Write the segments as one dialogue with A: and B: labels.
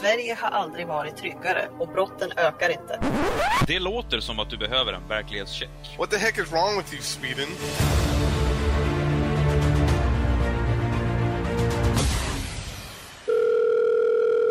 A: Sverige har aldrig varit tryggare och brotten ökar inte.
B: Det låter som att du behöver en verklighetscheck.
C: What the heck is wrong with you, Sweden?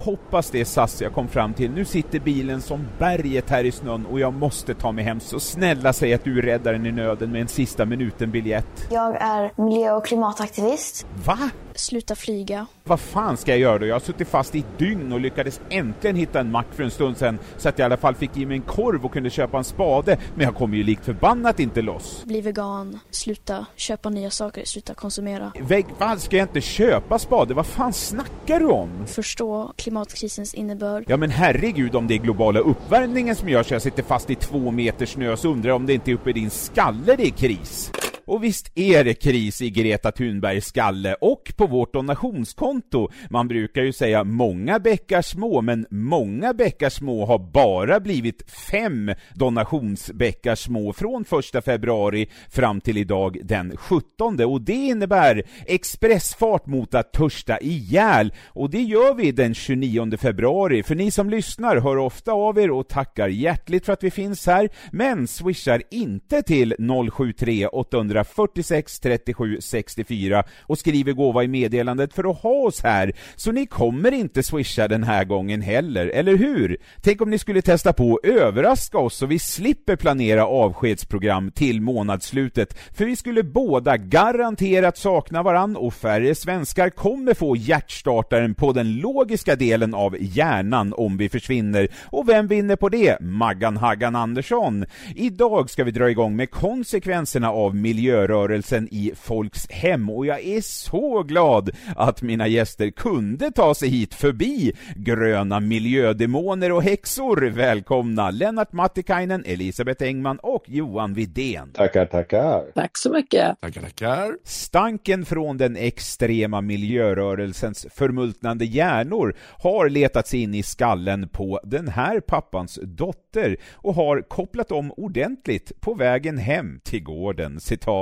D: Hoppas det är SAS jag kom fram till. Nu sitter bilen som berget här i snön och jag måste ta mig hem. Så snälla säg att du är räddaren i nöden med en sista minuten-biljett.
E: Jag är miljö och klimataktivist.
D: Va?
F: Sluta flyga.
D: Vad fan ska jag göra då? Jag har suttit fast i ett dygn och lyckades äntligen hitta en mack för en stund sedan så att jag i alla fall fick i mig en korv och kunde köpa en spade, men jag kommer ju likt förbannat inte loss.
F: Bli vegan. Sluta köpa nya saker. Sluta konsumera.
D: Vägg, vad ska jag inte köpa spade? Vad fan snackar du om?
F: Förstå klimatkrisens innebörd.
D: Ja men herregud, om det är globala uppvärmningen som gör så jag sitter fast i två meter snö så undrar jag om det inte är uppe i din skalle det är kris. Och visst är det kris i Greta Thunbergs skalle och på vårt donationskonto. Man brukar ju säga många bäckar små, men många bäckar små har bara blivit fem donationsbäckar små från första februari fram till idag den 17 och det innebär expressfart mot att törsta ihjäl och det gör vi den 29 februari. För ni som lyssnar hör ofta av er och tackar hjärtligt för att vi finns här, men swishar inte till 073 800 146 37 64 och skriver gåva i meddelandet för att ha oss här, så ni kommer inte swisha den här gången heller, eller hur? Tänk om ni skulle testa på att överraska oss så vi slipper planera avskedsprogram till månadsslutet, för vi skulle båda garanterat sakna varann och färre svenskar kommer få hjärtstartaren på den logiska delen av hjärnan om vi försvinner. Och vem vinner på det? Maggan Haggan Andersson. Idag ska vi dra igång med konsekvenserna av miljörörelsen i folks hem och jag är så glad att mina gäster kunde ta sig hit förbi gröna miljödemoner och häxor. Välkomna Lennart Mattikainen, Elisabeth Engman och Johan Widén.
G: Tackar, tackar.
H: Tack så mycket.
C: Tackar, tackar.
D: Stanken från den extrema miljörörelsens förmultnande hjärnor har letat sig in i skallen på den här pappans dotter och har kopplat om ordentligt på vägen hem till gården. Citat.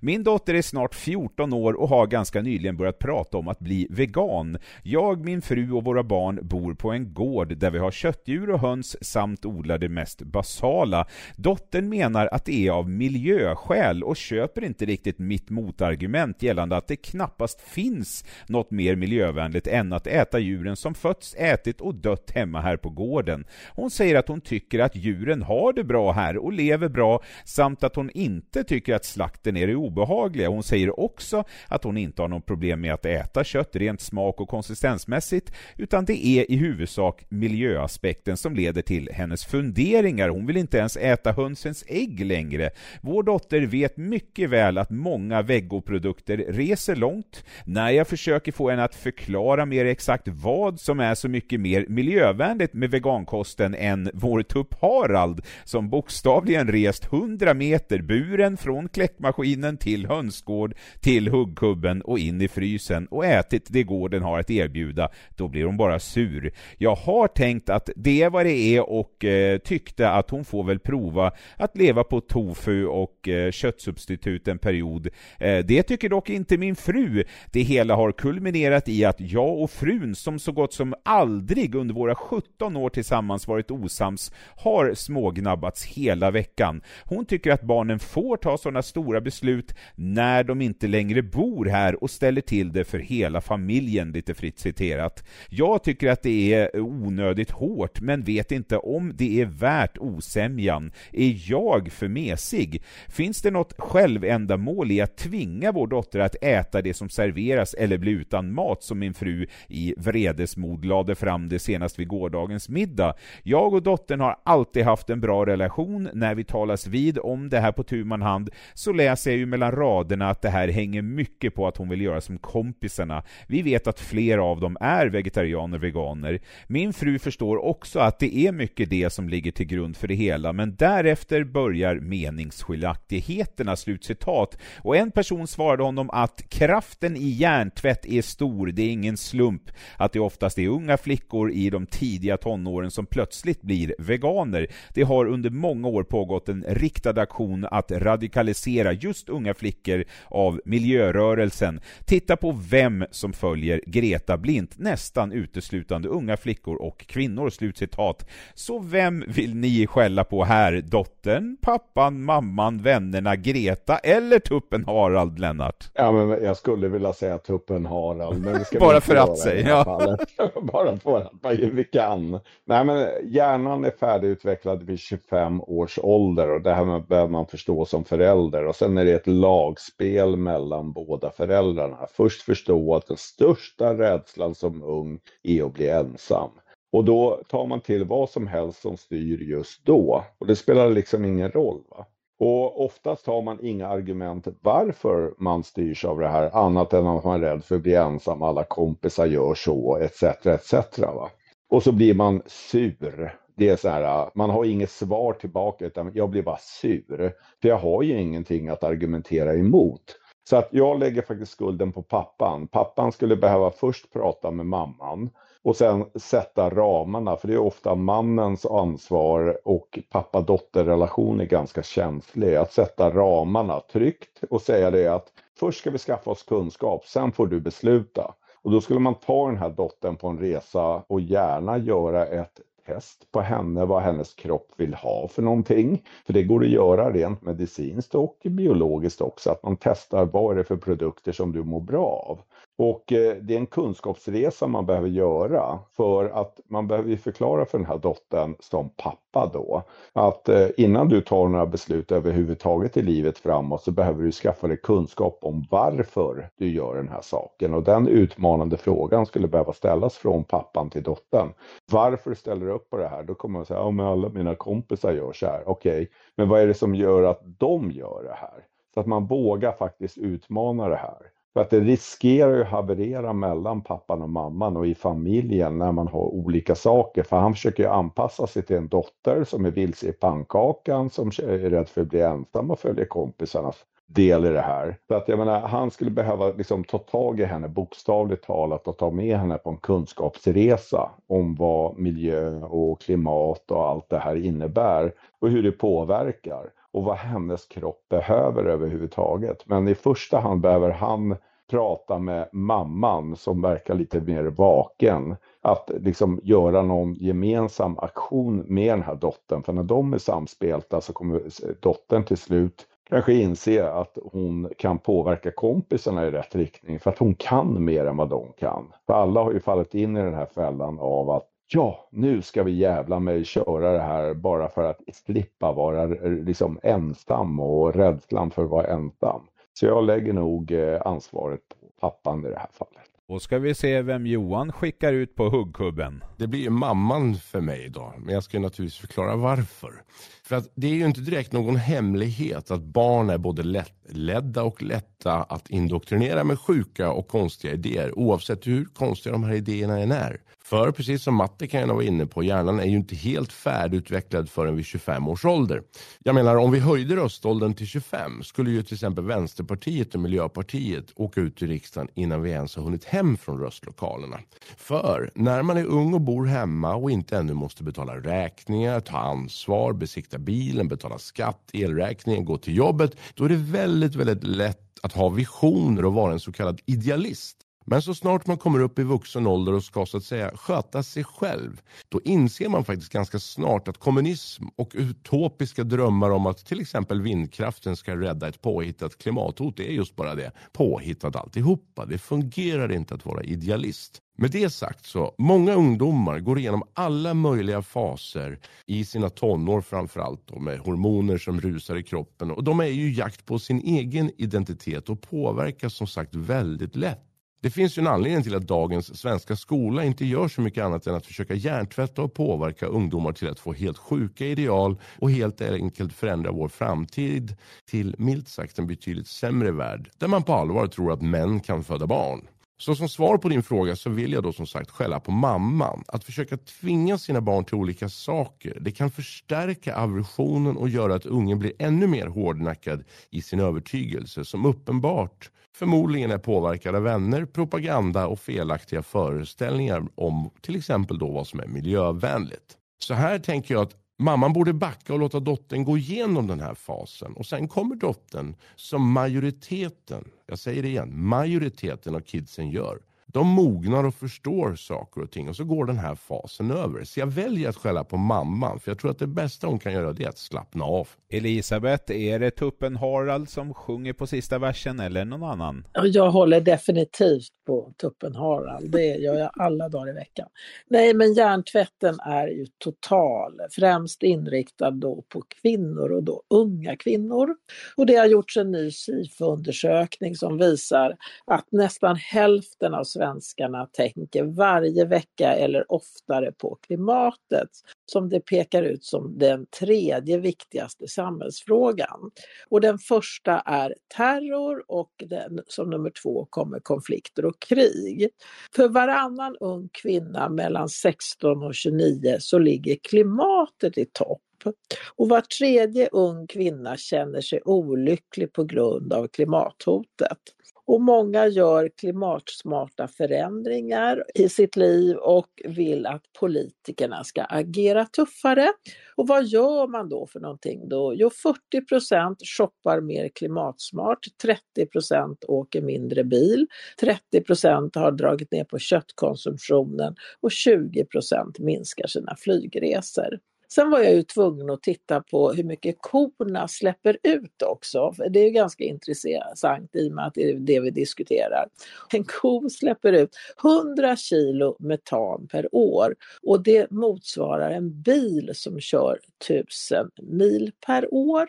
D: Min dotter är snart 14 år och har ganska nyligen börjat prata om att bli vegan. Jag, min fru och våra barn bor på en gård där vi har köttdjur och höns samt odlar det mest basala. Dottern menar att det är av miljöskäl och köper inte riktigt mitt motargument gällande att det knappast finns något mer miljövänligt än att äta djuren som fötts, ätit och dött hemma här på gården. Hon säger att hon tycker att djuren har det bra här och lever bra samt att hon inte tycker att slakt slakten är det obehagliga. Hon säger också att hon inte har något problem med att äta kött rent smak och konsistensmässigt utan det är i huvudsak miljöaspekten som leder till hennes funderingar. Hon vill inte ens äta hönsens ägg längre. Vår dotter vet mycket väl att många vegoprodukter reser långt. När jag försöker få henne att förklara mer exakt vad som är så mycket mer miljövänligt med vegankosten än vår tupp Harald som bokstavligen rest 100 meter buren från kläckmaskinen till hönsgård till huggkubben och in i frysen och ätit det gården har att erbjuda, då blir hon bara sur. Jag har tänkt att det är vad det är och eh, tyckte att hon får väl prova att leva på tofu och eh, köttsubstitut en period. Eh, det tycker dock inte min fru. Det hela har kulminerat i att jag och frun, som så gott som aldrig under våra 17 år tillsammans varit osams, har smågnabbats hela veckan. Hon tycker att barnen får ta sådana stora stora beslut när de inte längre bor här och ställer till det för hela familjen, lite fritt citerat. Jag tycker att det är onödigt hårt, men vet inte om det är värt osämjan. Är jag för mesig? Finns det något självändamål i att tvinga vår dotter att äta det som serveras eller bli utan mat som min fru i vredesmod lade fram det senast vid gårdagens middag? Jag och dottern har alltid haft en bra relation. När vi talas vid om det här på tu man hand så så läser jag ju mellan raderna att det här hänger mycket på att hon vill göra som kompisarna. Vi vet att flera av dem är vegetarianer och veganer. Min fru förstår också att det är mycket det som ligger till grund för det hela, men därefter börjar meningsskiljaktigheterna, slutcitat. Och en person svarade honom att kraften i hjärntvätt är stor, det är ingen slump att det oftast är unga flickor i de tidiga tonåren som plötsligt blir veganer. Det har under många år pågått en riktad aktion att radikalisera attrahera just unga flickor av miljörörelsen. Titta på vem som följer Greta blint, nästan uteslutande unga flickor och kvinnor. Slutcitat. Så vem vill ni skälla på här? Dottern, pappan, mamman, vännerna, Greta eller tuppen Harald, Lennart?
G: Ja, men jag skulle vilja säga tuppen Harald. Men det ska
D: Bara för att säga, ja.
G: Bara för att vi kan. Nej, men hjärnan är färdigutvecklad vid 25 års ålder och det här behöver man förstå som förälder. Och sen är det ett lagspel mellan båda föräldrarna. Först förstå att den största rädslan som ung är att bli ensam. Och då tar man till vad som helst som styr just då. Och det spelar liksom ingen roll. Va? Och oftast har man inga argument varför man styrs av det här annat än att man är rädd för att bli ensam, alla kompisar gör så, etc. etc. Va? Och så blir man sur. Det är så här, äh, man har inget svar tillbaka utan jag blir bara sur. För jag har ju ingenting att argumentera emot. Så att jag lägger faktiskt skulden på pappan. Pappan skulle behöva först prata med mamman och sen sätta ramarna, för det är ofta mannens ansvar och pappa-dotter-relation är ganska känslig. Att sätta ramarna tryggt och säga det att först ska vi skaffa oss kunskap, sen får du besluta. Och då skulle man ta den här dottern på en resa och gärna göra ett test på henne vad hennes kropp vill ha för någonting. För det går att göra rent medicinskt och biologiskt också, att man testar vad är det för produkter som du mår bra av. Och eh, det är en kunskapsresa man behöver göra för att man behöver förklara för den här dottern som pappa då att eh, innan du tar några beslut överhuvudtaget i livet framåt så behöver du skaffa dig kunskap om varför du gör den här saken och den utmanande frågan skulle behöva ställas från pappan till dottern. Varför ställer du upp på det här? Då kommer man säga, ja men alla mina kompisar gör så här. Okej, men vad är det som gör att de gör det här? Så att man vågar faktiskt utmana det här. För att det riskerar ju att haverera mellan pappan och mamman och i familjen när man har olika saker. För han försöker ju anpassa sig till en dotter som är vilse i pannkakan, som är rädd för att bli ensam och följer kompisarnas del i det här. Så att jag menar, han skulle behöva liksom ta tag i henne bokstavligt talat och ta med henne på en kunskapsresa om vad miljö och klimat och allt det här innebär och hur det påverkar och vad hennes kropp behöver överhuvudtaget. Men i första hand behöver han prata med mamman som verkar lite mer vaken. Att liksom göra någon gemensam aktion med den här dottern. För när de är samspelta så kommer dottern till slut kanske inse att hon kan påverka kompisarna i rätt riktning. För att hon kan mer än vad de kan. För alla har ju fallit in i den här fällan av att ja, nu ska vi jävla mig köra det här bara för att slippa vara liksom ensam och rädslan för att vara ensam. Så jag lägger nog eh, ansvaret på pappan i det här fallet.
D: Då ska vi se vem Johan skickar ut på huggkubben.
H: Det blir ju mamman för mig då, men jag ska ju naturligtvis förklara varför. För att det är ju inte direkt någon hemlighet att barn är både lättledda och lätta att indoktrinera med sjuka och konstiga idéer, oavsett hur konstiga de här idéerna än är. För precis som Matte kan jag vara inne på, hjärnan är ju inte helt färdigutvecklad förrän vid 25 års ålder. Jag menar, om vi höjde röståldern till 25 skulle ju till exempel Vänsterpartiet och Miljöpartiet åka ut till riksdagen innan vi ens har hunnit hem från röstlokalerna. För när man är ung och bor hemma och inte ännu måste betala räkningar, ta ansvar, besikta bilen, betala skatt, elräkningen, gå till jobbet, då är det väldigt, väldigt lätt att ha visioner och vara en så kallad idealist. Men så snart man kommer upp i vuxen ålder och ska så att säga sköta sig själv, då inser man faktiskt ganska snart att kommunism och utopiska drömmar om att till exempel vindkraften ska rädda ett påhittat klimathot, det är just bara det, påhittat alltihopa. Det fungerar inte att vara idealist. Med det sagt så, många ungdomar går igenom alla möjliga faser i sina tonår framförallt då, med hormoner som rusar i kroppen och de är ju jakt på sin egen identitet och påverkas som sagt väldigt lätt. Det finns ju en anledning till att dagens svenska skola inte gör så mycket annat än att försöka hjärntvätta och påverka ungdomar till att få helt sjuka ideal och helt enkelt förändra vår framtid till milt sagt en betydligt sämre värld där man på allvar tror att män kan föda barn. Så som svar på din fråga så vill jag då som sagt skälla på mamman. Att försöka tvinga sina barn till olika saker, det kan förstärka aversionen och göra att ungen blir ännu mer hårdnackad i sin övertygelse som uppenbart förmodligen är påverkad av vänner, propaganda och felaktiga föreställningar om till exempel då vad som är miljövänligt. Så här tänker jag att Mamman borde backa och låta dottern gå igenom den här fasen och sen kommer dottern som majoriteten, jag säger det igen, majoriteten av kidsen gör de mognar och förstår saker och ting och så går den här fasen över. Så jag väljer att skälla på mamman för jag tror att det bästa hon kan göra det är att slappna av.
D: Elisabeth, är det tuppen Harald som sjunger på sista versen eller någon annan?
I: Jag håller definitivt på tuppen Harald, det gör jag alla dagar i veckan. Nej, men hjärntvätten är ju total, främst inriktad då på kvinnor och då unga kvinnor. Och det har gjorts en ny SIFO-undersökning som visar att nästan hälften av svenskarna tänker varje vecka eller oftare på klimatet som det pekar ut som den tredje viktigaste samhällsfrågan. Och den första är terror och den, som nummer två kommer konflikter och krig. För varannan ung kvinna mellan 16 och 29 så ligger klimatet i topp och var tredje ung kvinna känner sig olycklig på grund av klimathotet. Och många gör klimatsmarta förändringar i sitt liv och vill att politikerna ska agera tuffare. Och vad gör man då för någonting då? Jo, 40 procent shoppar mer klimatsmart, 30 procent åker mindre bil, 30 procent har dragit ner på köttkonsumtionen och 20 procent minskar sina flygresor. Sen var jag ju tvungen att titta på hur mycket korna släpper ut också. För det är ju ganska intressant i och med att det är det vi diskuterar. En ko släpper ut 100 kilo metan per år och det motsvarar en bil som kör 1000 mil per år.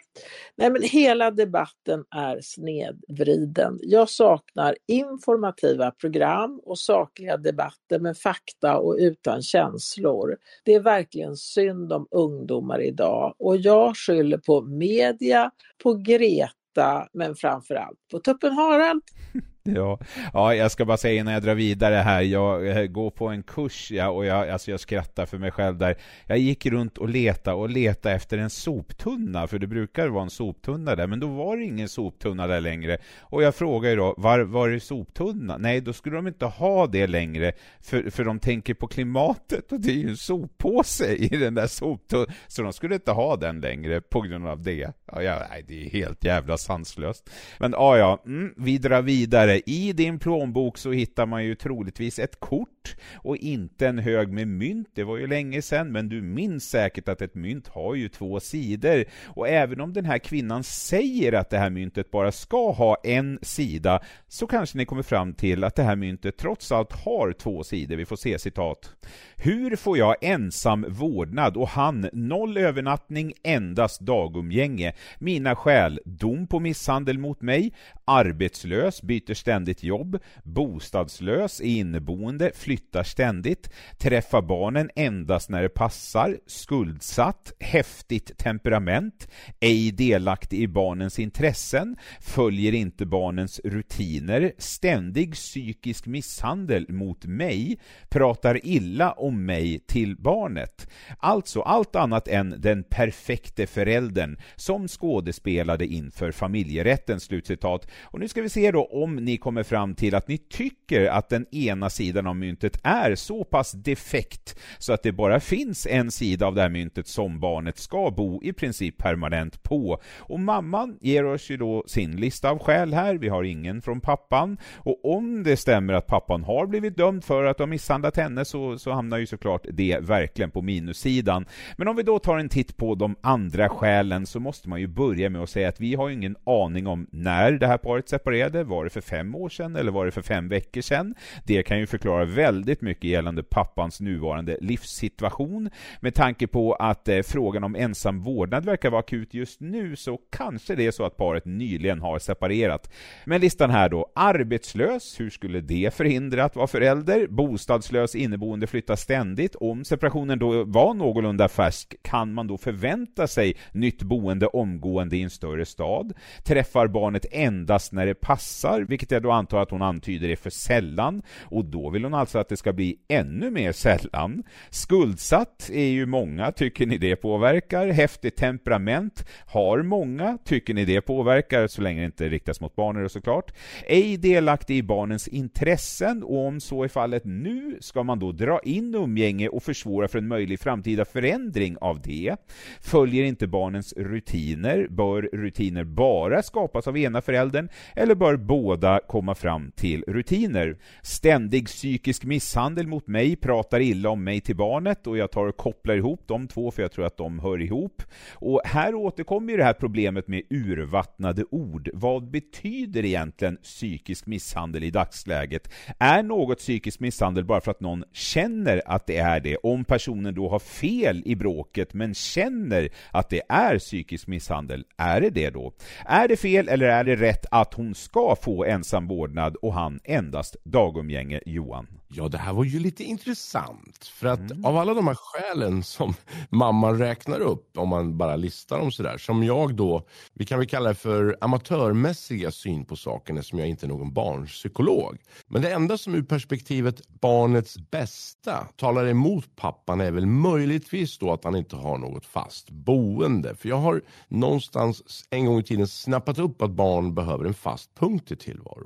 I: Nej men hela debatten är snedvriden. Jag saknar informativa program och sakliga debatter med fakta och utan känslor. Det är verkligen synd om ungdomar idag och jag skyller på media, på Greta men framförallt på Tuppen Harald.
D: Ja. ja, jag ska bara säga innan jag drar vidare här, jag eh, går på en kurs ja, och jag, alltså jag skrattar för mig själv där. Jag gick runt och letade och letade efter en soptunna, för det brukar vara en soptunna där, men då var det ingen soptunna där längre. Och jag frågar ju då, var, var är soptunna? Nej, då skulle de inte ha det längre, för, för de tänker på klimatet och det är ju en soppåse i den där soptunnan, så de skulle inte ha den längre på grund av det. Ja, ja, nej, det är helt jävla sanslöst. Men ja, ja, mm, vi drar vidare i din plånbok så hittar man ju troligtvis ett kort och inte en hög med mynt. Det var ju länge sedan, men du minns säkert att ett mynt har ju två sidor. Och även om den här kvinnan säger att det här myntet bara ska ha en sida, så kanske ni kommer fram till att det här myntet trots allt har två sidor. Vi får se citat. Hur får jag ensam vårdnad och han noll övernattning, endast dagumgänge? Mina skäl, dom på misshandel mot mig, arbetslös, byter ständigt jobb, bostadslös, inneboende, flyttar ständigt, träffar barnen endast när det passar, skuldsatt, häftigt temperament, ej delaktig i barnens intressen, följer inte barnens rutiner, ständig psykisk misshandel mot mig, pratar illa om mig till barnet. Alltså allt annat än den perfekte föräldern som skådespelade inför familjerätten. Slutcitat. Och nu ska vi se då om ni kommer fram till att ni tycker att den ena sidan av myntet är så pass defekt så att det bara finns en sida av det här myntet som barnet ska bo i princip permanent på. Och mamman ger oss ju då sin lista av skäl här, vi har ingen från pappan. Och om det stämmer att pappan har blivit dömd för att ha misshandlat henne så, så hamnar ju såklart det verkligen på minussidan. Men om vi då tar en titt på de andra skälen så måste man ju börja med att säga att vi har ingen aning om när det här paret separerade. Var det för fem år sedan eller var det för fem veckor sedan? Det kan ju förklara väldigt mycket gällande pappans nuvarande livssituation. Med tanke på att eh, frågan om ensam vårdnad verkar vara akut just nu så kanske det är så att paret nyligen har separerat. Men listan här då. Arbetslös, hur skulle det förhindra att vara förälder? Bostadslös inneboende flyttar ständigt. Om separationen då var någorlunda färsk, kan man då förvänta sig nytt boende omgående i en större stad? Träffar barnet endast när det passar, vilket vilket jag då antar att hon antyder är för sällan, och då vill hon alltså att det ska bli ännu mer sällan. Skuldsatt är ju många, tycker ni det påverkar? Häftigt temperament har många, tycker ni det påverkar? Så länge det inte riktas mot barnen såklart. Ej delaktig i barnens intressen, och om så är fallet nu, ska man då dra in umgänge och försvåra för en möjlig framtida förändring av det? Följer inte barnens rutiner? Bör rutiner bara skapas av ena föräldern, eller bör båda komma fram till rutiner? Ständig psykisk misshandel mot mig, pratar illa om mig till barnet, och jag tar och kopplar ihop de två, för jag tror att de hör ihop. Och här återkommer ju det här problemet med urvattnade ord. Vad betyder egentligen psykisk misshandel i dagsläget? Är något psykisk misshandel bara för att någon känner att det är det, om personen då har fel i bråket men känner att det är psykisk misshandel, är det det då? Är det fel eller är det rätt att hon ska få ensam vårdnad och han endast dagumgänge, Johan?
H: Ja, det här var ju lite intressant. För att mm. av alla de här skälen som mamman räknar upp, om man bara listar dem sådär, som jag då, vi kan väl kalla det för amatörmässiga syn på saken eftersom jag inte är någon barnpsykolog. Men det enda som ur perspektivet barnets bästa talar emot pappan är väl möjligtvis då att han inte har något fast boende. För jag har någonstans en gång i tiden snappat upp att barn behöver en fast punkt i tillvaron.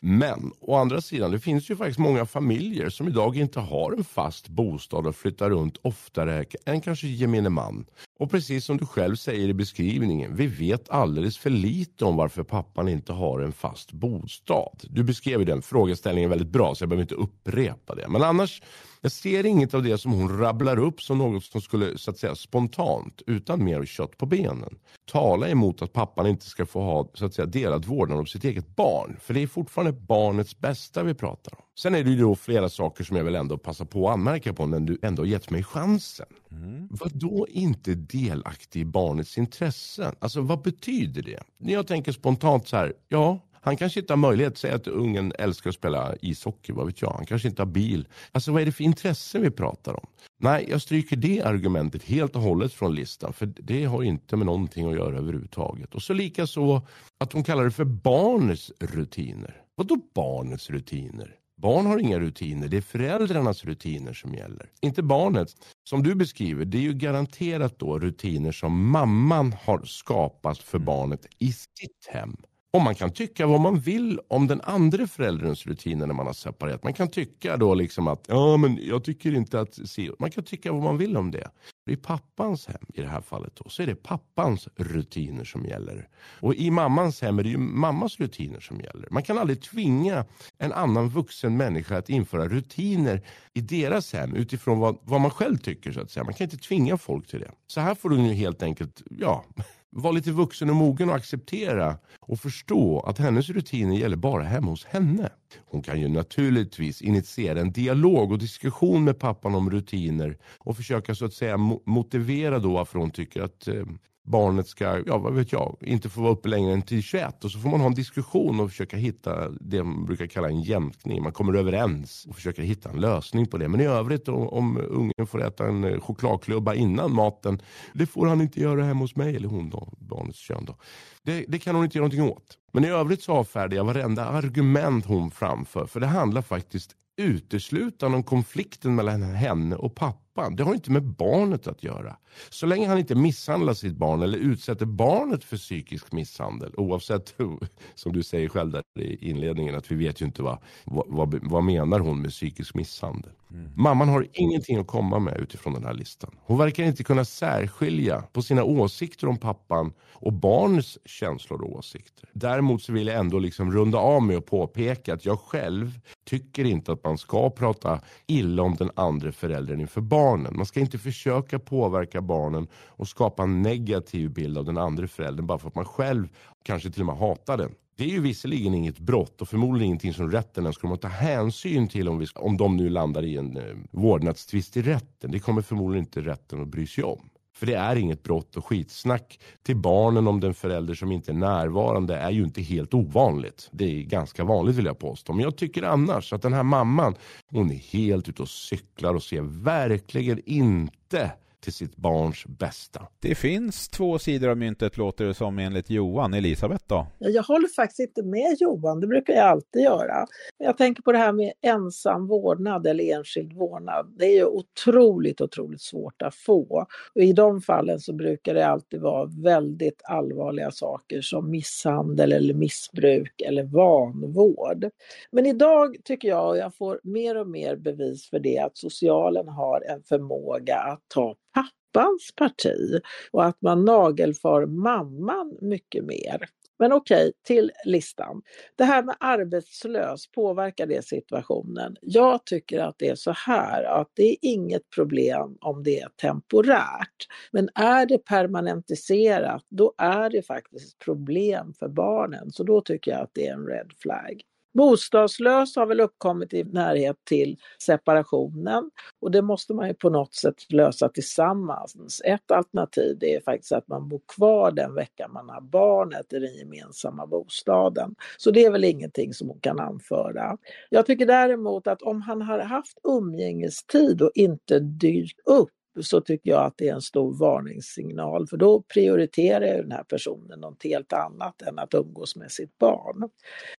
H: Men å andra sidan, det finns ju faktiskt många familjer familjer som idag inte har en fast bostad och flyttar runt oftare än kanske gemene man. Och precis som du själv säger i beskrivningen, vi vet alldeles för lite om varför pappan inte har en fast bostad. Du beskrev den frågeställningen väldigt bra så jag behöver inte upprepa det. Men annars, jag ser inget av det som hon rabblar upp som något som skulle så att säga spontant, utan mer kött på benen, tala emot att pappan inte ska få ha så att säga delad vårdnad om sitt eget barn. För det är fortfarande barnets bästa vi pratar om. Sen är det ju då flera saker som jag vill ändå passa på att anmärka på när du ändå gett mig chansen. Mm. Vad då inte delaktig i barnets intressen? Alltså vad betyder det? När jag tänker spontant så här, ja, han kanske inte har möjlighet, säga att ungen älskar att spela ishockey, vad vet jag. Han kanske inte har bil. Alltså vad är det för intressen vi pratar om? Nej, jag stryker det argumentet helt och hållet från listan, för det har inte med någonting att göra överhuvudtaget. Och så lika så att de kallar det för barnets rutiner. Vad då barnets rutiner? Barn har inga rutiner, det är föräldrarnas rutiner som gäller. Inte barnets. Som du beskriver, det är ju garanterat då rutiner som mamman har skapat för mm. barnet i sitt hem. Och man kan tycka vad man vill om den andra förälderns rutiner när man har separerat. Man kan tycka då liksom att, ja men jag tycker inte att, man kan tycka vad man vill om det. I pappans hem i det här fallet då, så är det pappans rutiner som gäller. Och i mammans hem är det ju mammas rutiner som gäller. Man kan aldrig tvinga en annan vuxen människa att införa rutiner i deras hem utifrån vad, vad man själv tycker så att säga. Man kan inte tvinga folk till det. Så här får du ju helt enkelt, ja vara lite vuxen och mogen och acceptera och förstå att hennes rutiner gäller bara hemma hos henne. Hon kan ju naturligtvis initiera en dialog och diskussion med pappan om rutiner och försöka så att säga motivera då varför hon tycker att eh, barnet ska, ja vad vet jag, inte få vara uppe längre än till 21 och så får man ha en diskussion och försöka hitta det man brukar kalla en jämkning. Man kommer överens och försöker hitta en lösning på det. Men i övrigt om, om ungen får äta en eh, chokladklubba innan maten, det får han inte göra hemma hos mig eller hon då, barnets kön då. Det, det kan hon inte göra någonting åt. Men i övrigt så avfärdar jag varenda argument hon framför. För det handlar faktiskt uteslutande om konflikten mellan henne och pappan. Det har inte med barnet att göra. Så länge han inte misshandlar sitt barn eller utsätter barnet för psykisk misshandel, oavsett som du säger själv där i inledningen, att vi vet ju inte vad, vad, vad menar hon med psykisk misshandel. Mm. Mamman har ingenting att komma med utifrån den här listan. Hon verkar inte kunna särskilja på sina åsikter om pappan och barnets känslor och åsikter. Däremot så vill jag ändå liksom runda av med att påpeka att jag själv tycker inte att man ska prata illa om den andra föräldern inför barnen. Man ska inte försöka påverka barnen och skapa en negativ bild av den andra föräldern bara för att man själv kanske till och med hatar den. Det är ju visserligen inget brott och förmodligen ingenting som rätten ens kommer att ta hänsyn till om, vi, om de nu landar i en eh, vårdnadstvist i rätten. Det kommer förmodligen inte rätten att bry sig om. För det är inget brott och skitsnack till barnen om den förälder som inte är närvarande är ju inte helt ovanligt. Det är ganska vanligt vill jag påstå. Men jag tycker annars att den här mamman, hon är helt ute och cyklar och ser verkligen inte till sitt barns bästa.
D: Det finns två sidor av myntet låter det som enligt Johan. Elisabeth då?
I: Jag håller faktiskt inte med Johan, det brukar jag alltid göra. Jag tänker på det här med ensam vårdnad eller enskild vårdnad. Det är ju otroligt, otroligt svårt att få. Och I de fallen så brukar det alltid vara väldigt allvarliga saker som misshandel eller missbruk eller vanvård. Men idag tycker jag, och jag får mer och mer bevis för det, att socialen har en förmåga att ta pappans parti och att man nagelfar mamman mycket mer. Men okej, till listan. Det här med arbetslös, påverkar det situationen? Jag tycker att det är så här att det är inget problem om det är temporärt. Men är det permanentiserat, då är det faktiskt ett problem för barnen. Så då tycker jag att det är en red flag. Bostadslös har väl uppkommit i närhet till separationen och det måste man ju på något sätt lösa tillsammans. Ett alternativ är faktiskt att man bor kvar den veckan man har barnet i den gemensamma bostaden. Så det är väl ingenting som hon kan anföra. Jag tycker däremot att om han har haft umgängestid och inte dykt upp så tycker jag att det är en stor varningssignal för då prioriterar den här personen något helt annat än att umgås med sitt barn.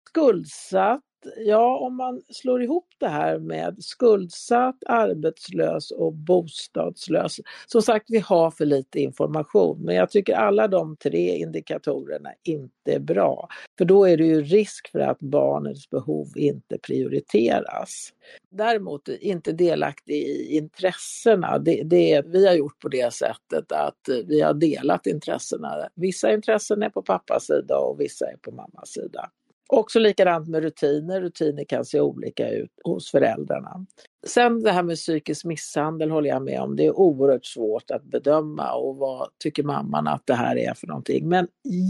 I: Skuldsatt ja, om man slår ihop det här med skuldsatt, arbetslös och bostadslös. Som sagt, vi har för lite information, men jag tycker alla de tre indikatorerna inte är bra. För då är det ju risk för att barnets behov inte prioriteras. Däremot inte delaktig i intressena. Det, det, vi har gjort på det sättet att vi har delat intressena. Vissa intressen är på pappas sida och vissa är på mammas sida. Också likadant med rutiner. Rutiner kan se olika ut hos föräldrarna. Sen det här med psykisk misshandel håller jag med om. Det är oerhört svårt att bedöma och vad tycker mamman att det här är för någonting. Men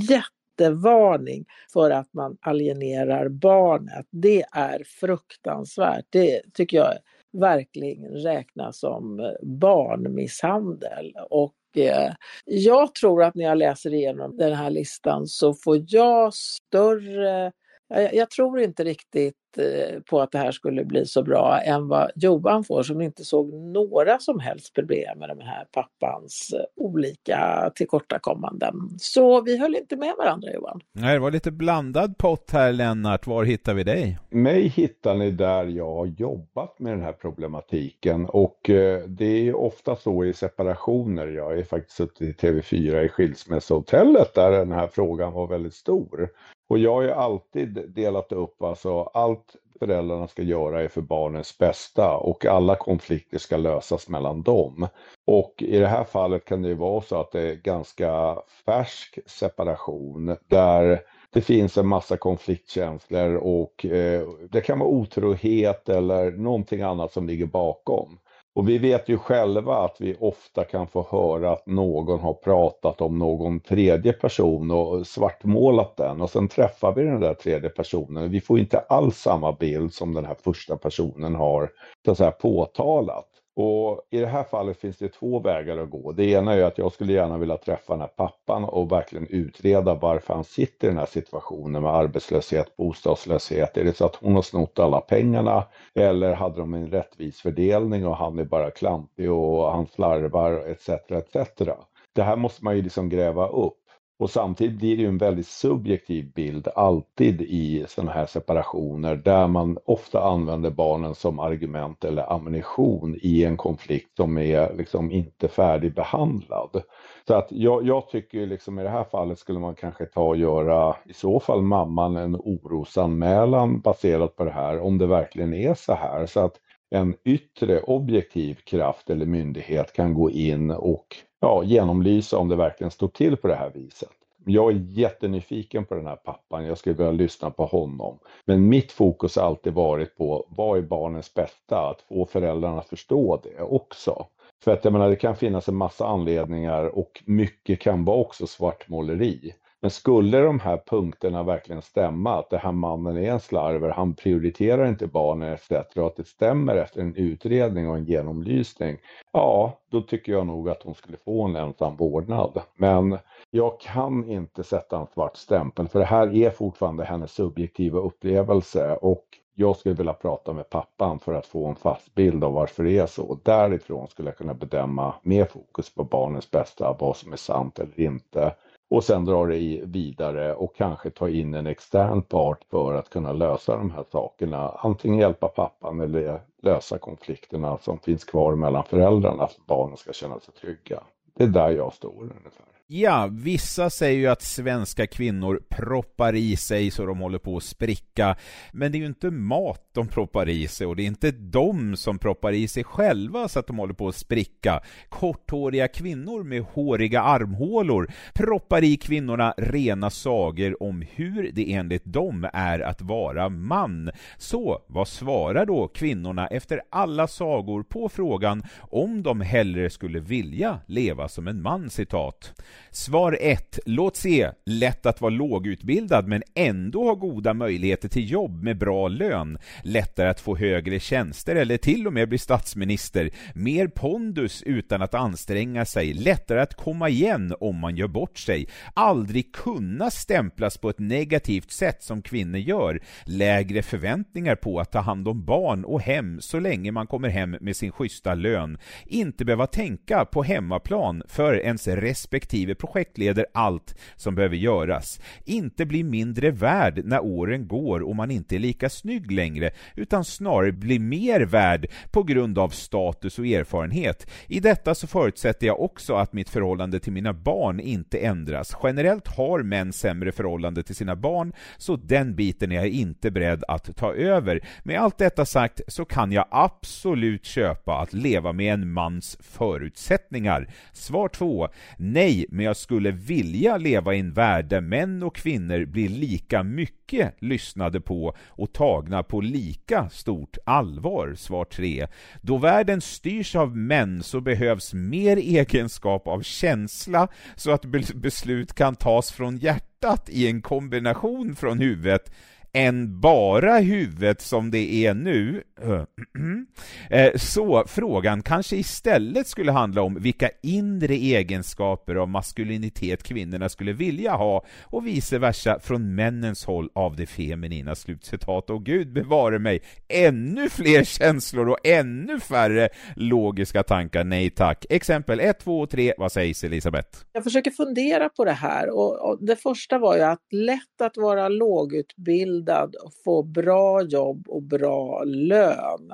I: jättevarning för att man alienerar barnet. Det är fruktansvärt. Det tycker jag verkligen räknas som barnmisshandel. Och eh, jag tror att när jag läser igenom den här listan så får jag större jag, jag tror inte riktigt Eh, på att det här skulle bli så bra än vad Johan får som inte såg några som helst problem med de här pappans eh, olika tillkortakommanden. Så vi höll inte med varandra Johan.
D: Nej, det var lite blandad pott här Lennart. Var hittar vi dig?
G: Mig hittar ni där jag har jobbat med den här problematiken och eh, det är ofta så i separationer. Jag har faktiskt suttit i TV4 i skilsmässohotellet där den här frågan var väldigt stor. Och jag har ju alltid delat upp alltså allt föräldrarna ska göra är för barnens bästa och alla konflikter ska lösas mellan dem. Och i det här fallet kan det ju vara så att det är ganska färsk separation där det finns en massa konfliktkänslor och eh, det kan vara otrohet eller någonting annat som ligger bakom. Och vi vet ju själva att vi ofta kan få höra att någon har pratat om någon tredje person och svartmålat den och sen träffar vi den där tredje personen. Vi får inte alls samma bild som den här första personen har så att säga, påtalat. Och i det här fallet finns det två vägar att gå. Det ena är att jag skulle gärna vilja träffa den här pappan och verkligen utreda varför han sitter i den här situationen med arbetslöshet, bostadslöshet. Är det så att hon har snott alla pengarna eller hade de en rättvis fördelning och han är bara klantig och han slarvar etc. etc. Det här måste man ju liksom gräva upp. Och samtidigt blir det ju en väldigt subjektiv bild alltid i sådana här separationer där man ofta använder barnen som argument eller ammunition i en konflikt som är liksom inte färdigbehandlad. Så att jag, jag tycker liksom i det här fallet skulle man kanske ta och göra i så fall mamman en orosanmälan baserat på det här om det verkligen är så här. Så att en yttre objektiv kraft eller myndighet kan gå in och ja, genomlysa om det verkligen står till på det här viset. Jag är jättenyfiken på den här pappan, jag skulle vilja lyssna på honom. Men mitt fokus har alltid varit på vad är barnens bästa, att få föräldrarna att förstå det också. För att jag menar, det kan finnas en massa anledningar och mycket kan vara också svartmåleri. Men skulle de här punkterna verkligen stämma, att den här mannen är en slarver, han prioriterar inte barnen etc. och att det stämmer efter en utredning och en genomlysning, ja, då tycker jag nog att hon skulle få en ensam vårdnad. Men jag kan inte sätta en svart stämpel för det här är fortfarande hennes subjektiva upplevelse och Jag skulle vilja prata med pappan för att få en fast bild av varför det är så. Därifrån skulle jag kunna bedöma med fokus på barnens bästa, vad som är sant eller inte. Och sen dra det vidare och kanske ta in en extern part för att kunna lösa de här sakerna. Antingen hjälpa pappan eller lösa konflikterna som finns kvar mellan föräldrarna så barnen ska känna sig trygga. Det är där jag står ungefär.
D: Ja, vissa säger ju att svenska kvinnor proppar i sig så de håller på att spricka. Men det är ju inte mat de proppar i sig och det är inte de som proppar i sig själva så att de håller på att spricka. Korthåriga kvinnor med håriga armhålor proppar i kvinnorna rena sagor om hur det enligt dem är att vara man. Så vad svarar då kvinnorna efter alla sagor på frågan om de hellre skulle vilja leva som en man? Citat. Svar 1. Låt se. Lätt att vara lågutbildad men ändå ha goda möjligheter till jobb med bra lön. Lättare att få högre tjänster eller till och med bli statsminister. Mer pondus utan att anstränga sig. Lättare att komma igen om man gör bort sig. Aldrig kunna stämplas på ett negativt sätt som kvinnor gör. Lägre förväntningar på att ta hand om barn och hem så länge man kommer hem med sin schyssta lön. Inte behöva tänka på hemmaplan för ens respektive projektleder allt som behöver göras. Inte bli mindre värd när åren går och man inte är lika snygg längre, utan snarare bli mer värd på grund av status och erfarenhet. I detta så förutsätter jag också att mitt förhållande till mina barn inte ändras. Generellt har män sämre förhållande till sina barn, så den biten är jag inte beredd att ta över. Med allt detta sagt så kan jag absolut köpa att leva med en mans förutsättningar. Svar 2. Nej, men jag skulle vilja leva i en värld där män och kvinnor blir lika mycket lyssnade på och tagna på lika stort allvar. Svar 3. Då världen styrs av män så behövs mer egenskap av känsla så att beslut kan tas från hjärtat i en kombination från huvudet än bara huvudet som det är nu. Eh, så frågan kanske istället skulle handla om vilka inre egenskaper av maskulinitet kvinnorna skulle vilja ha och vice versa från männens håll av det feminina. Slutcitat. Och gud bevare mig, ännu fler känslor och ännu färre logiska tankar. Nej tack. Exempel 1, 2 och 3. Vad sägs Elisabeth?
I: Jag försöker fundera på det här och, och det första var ju att lätt att vara lågutbildad utbildad, få bra jobb och bra lön.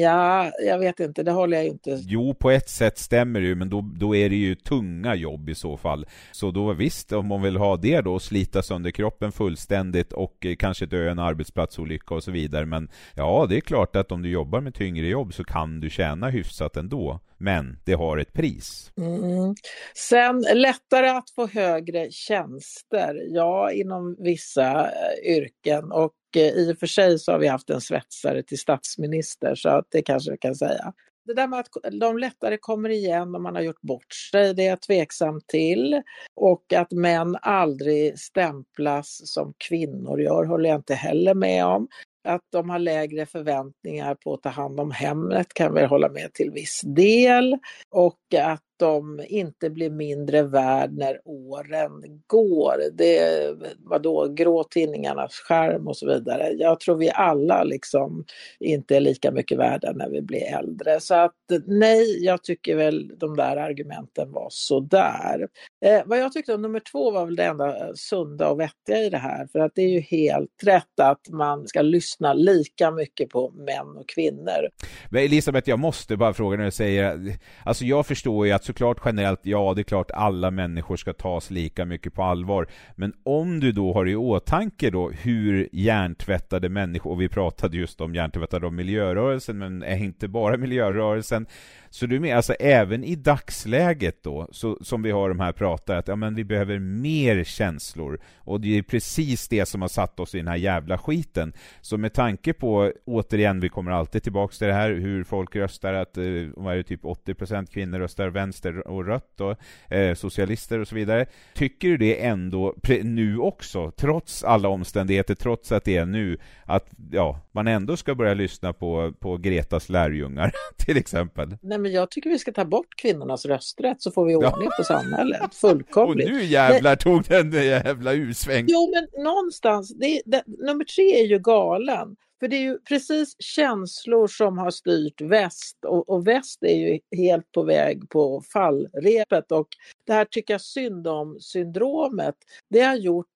I: Ja, jag vet inte, det håller jag inte.
D: Jo, på ett sätt stämmer det ju, men då, då är det ju tunga jobb i så fall. Så då visst, om man vill ha det då, slita sönder kroppen fullständigt och eh, kanske dö en arbetsplatsolycka och så vidare. Men ja, det är klart att om du jobbar med tyngre jobb så kan du tjäna hyfsat ändå men det har ett pris.
I: Mm. Sen lättare att få högre tjänster, ja inom vissa eh, yrken och eh, i och för sig så har vi haft en svetsare till statsminister så att det kanske vi kan säga. Det där med att de lättare kommer igen om man har gjort bort sig, det är jag tveksam till. Och att män aldrig stämplas som kvinnor gör håller jag inte heller med om. Att de har lägre förväntningar på att ta hand om hemmet kan vi hålla med till viss del. Och att de inte blir mindre värd när åren går. Det var då grå tidningarnas skärm och så vidare. Jag tror vi alla liksom inte är lika mycket värda när vi blir äldre. Så att nej, jag tycker väl de där argumenten var sådär. Eh, vad jag tyckte om nummer två var väl det enda sunda och vettiga i det här. För att det är ju helt rätt att man ska lyssna lika mycket på män och kvinnor.
D: Men Elisabeth, jag måste bara fråga när du säger, alltså jag förstår ju att såklart generellt, ja det är klart alla människor ska tas lika mycket på allvar. Men om du då har i åtanke då hur hjärntvättade människor, och vi pratade just om hjärntvättade av miljörörelsen, men är inte bara miljörörelsen, så du menar alltså även i dagsläget då, så, som vi har de här pratat, att ja, men vi behöver mer känslor. Och det är precis det som har satt oss i den här jävla skiten. Så med tanke på, återigen, vi kommer alltid tillbaks till det här, hur folk röstar, att eh, vad är det, typ 80% kvinnor röstar vänster och rött, och, eh, socialister och så vidare. Tycker du det ändå, nu också, trots alla omständigheter, trots att det är nu, att ja, man ändå ska börja lyssna på, på Gretas lärjungar, till exempel?
I: Nej, men jag tycker vi ska ta bort kvinnornas rösträtt så får vi ordning på samhället. Fullkomligt.
D: Och nu jävlar tog den jävla usväng.
I: Jo, men någonstans, det, det, nummer tre är ju galen. För det är ju precis känslor som har styrt väst och, och väst är ju helt på väg på fallrepet. Och det här tycka synd om syndromet, det har gjort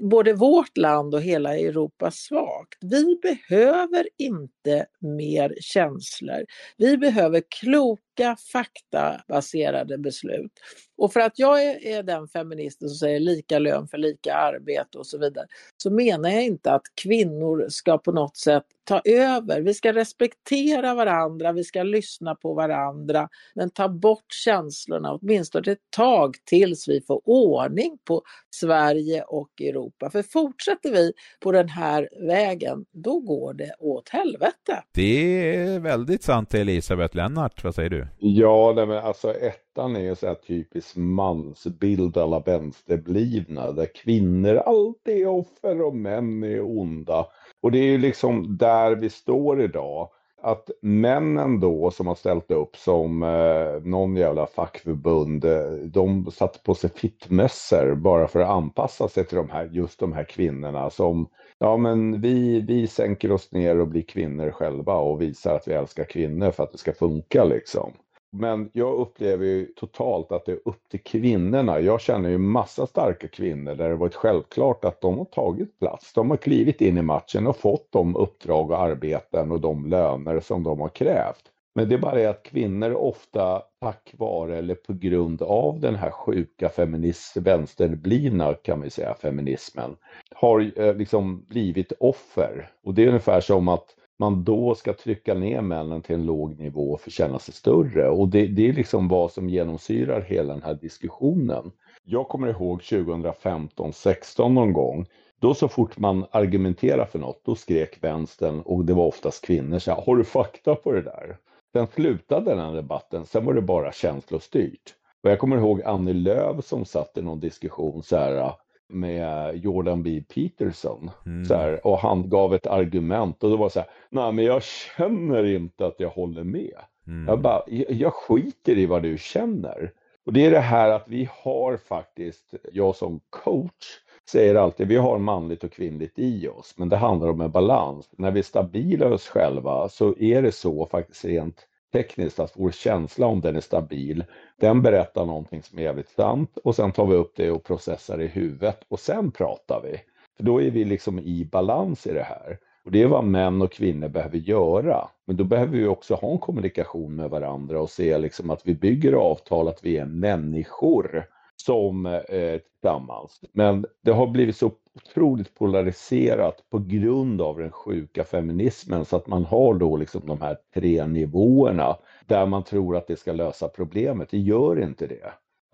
I: både vårt land och hela Europa svagt. Vi behöver inte mer känslor. Vi behöver kloka faktabaserade beslut. Och för att jag är, den feministen som säger lika lön för lika arbete och så vidare, så menar jag inte att kvinnor ska på något sätt ta över. Vi ska respektera varandra, vi ska lyssna på varandra, men ta bort känslorna åtminstone ett tag tills vi får ordning på Sverige och Europa. För fortsätter vi på den här vägen, då går det åt helvete.
D: Det är väldigt sant Elisabeth Lennart, vad säger du?
G: Ja, nej, men alltså ettan är ju så här typisk mansbild alla vänsterblivna där kvinnor alltid är offer och män är onda. Och det är ju liksom där vi står idag. Att männen då som har ställt upp som eh, någon jävla fackförbund, eh, de satte på sig fittmössor bara för att anpassa sig till de här, just de här kvinnorna som, ja men vi, vi sänker oss ner och blir kvinnor själva och visar att vi älskar kvinnor för att det ska funka liksom. Men jag upplever ju totalt att det är upp till kvinnorna. Jag känner ju massa starka kvinnor där det varit självklart att de har tagit plats. De har klivit in i matchen och fått de uppdrag och arbeten och de löner som de har krävt. Men det är bara det att kvinnor ofta tack vare eller på grund av den här sjuka feminist, vänsterblivna kan vi säga, feminismen, har eh, liksom blivit offer. Och det är ungefär som att man då ska trycka ner männen till en låg nivå för att känna sig större. Och det, det är liksom vad som genomsyrar hela den här diskussionen. Jag kommer ihåg 2015, 16 någon gång. Då så fort man argumenterade för något, då skrek vänstern och det var oftast kvinnor så här, har du fakta på det där? Sen slutade den debatten, sen var det bara känslostyrt. Och jag kommer ihåg Annie Lööf som satt i någon diskussion så här, med Jordan B. Peterson. Mm. Så här, och han gav ett argument och då var det så här, nej men jag känner inte att jag håller med. Mm. Jag bara, jag, skiter i vad du känner. Och det är det här att vi har faktiskt, jag som coach säger alltid, vi har manligt och kvinnligt i oss, men det handlar om en balans. När vi är stabila oss själva så är det så faktiskt rent tekniskt att vår känsla om den är stabil, den berättar någonting som är jävligt sant och sen tar vi upp det och processar i huvudet och sen pratar vi. För då är vi liksom i balans i det här. Och det är vad män och kvinnor behöver göra. Men då behöver vi också ha en kommunikation med varandra och se liksom att vi bygger avtal, att vi är människor som eh, tillsammans. Men det har blivit så otroligt polariserat på grund av den sjuka feminismen så att man har då liksom de här tre nivåerna där man tror att det ska lösa problemet. Det gör inte det.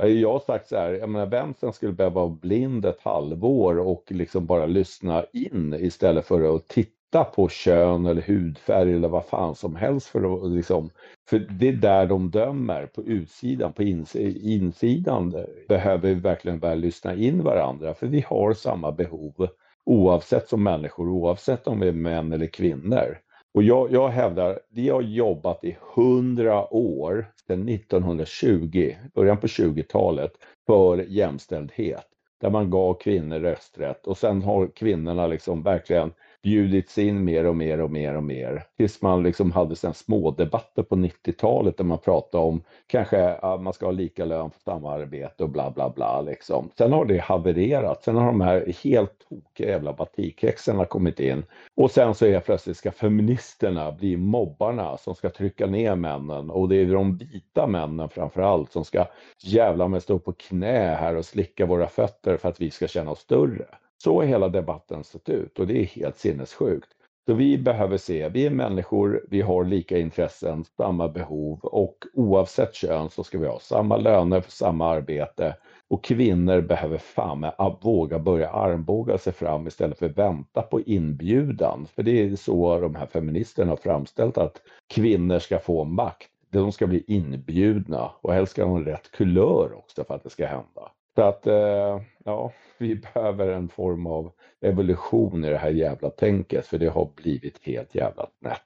G: Jag har sagt så här, jag menar vänstern skulle behöva vara blind ett halvår och liksom bara lyssna in istället för att titta titta på kön eller hudfärg eller vad fan som helst för att liksom, för det är där de dömer, på utsidan, på insidan behöver vi verkligen börja lyssna in varandra för vi har samma behov oavsett som människor, oavsett om vi är män eller kvinnor. Och jag, jag hävdar, vi har jobbat i hundra år, sedan 1920, början på 20-talet, för jämställdhet. Där man gav kvinnor rösträtt och sen har kvinnorna liksom verkligen bjudits in mer och mer och mer och mer. Tills man liksom hade sina små debatter på 90-talet där man pratade om kanske att man ska ha lika lön för samma arbete och bla bla bla. Liksom. Sen har det havererat. Sen har de här helt tokiga jävla batikhäxorna kommit in. Och sen så är plötsligt ska feministerna bli mobbarna som ska trycka ner männen. Och det är de vita männen framför allt som ska jävla med stå på knä här och slicka våra fötter för att vi ska känna oss större. Så har hela debatten sett ut och det är helt sinnessjukt. Så vi behöver se, vi är människor, vi har lika intressen, samma behov och oavsett kön så ska vi ha samma löner för samma arbete och kvinnor behöver fan med att våga börja armbåga sig fram istället för att vänta på inbjudan. För det är så de här feministerna har framställt att kvinnor ska få makt. De ska bli inbjudna och helst ska de ha rätt kulör också för att det ska hända. Så att, eh, ja, vi behöver en form av evolution i det här jävla tänket, för det har blivit helt jävla nätt.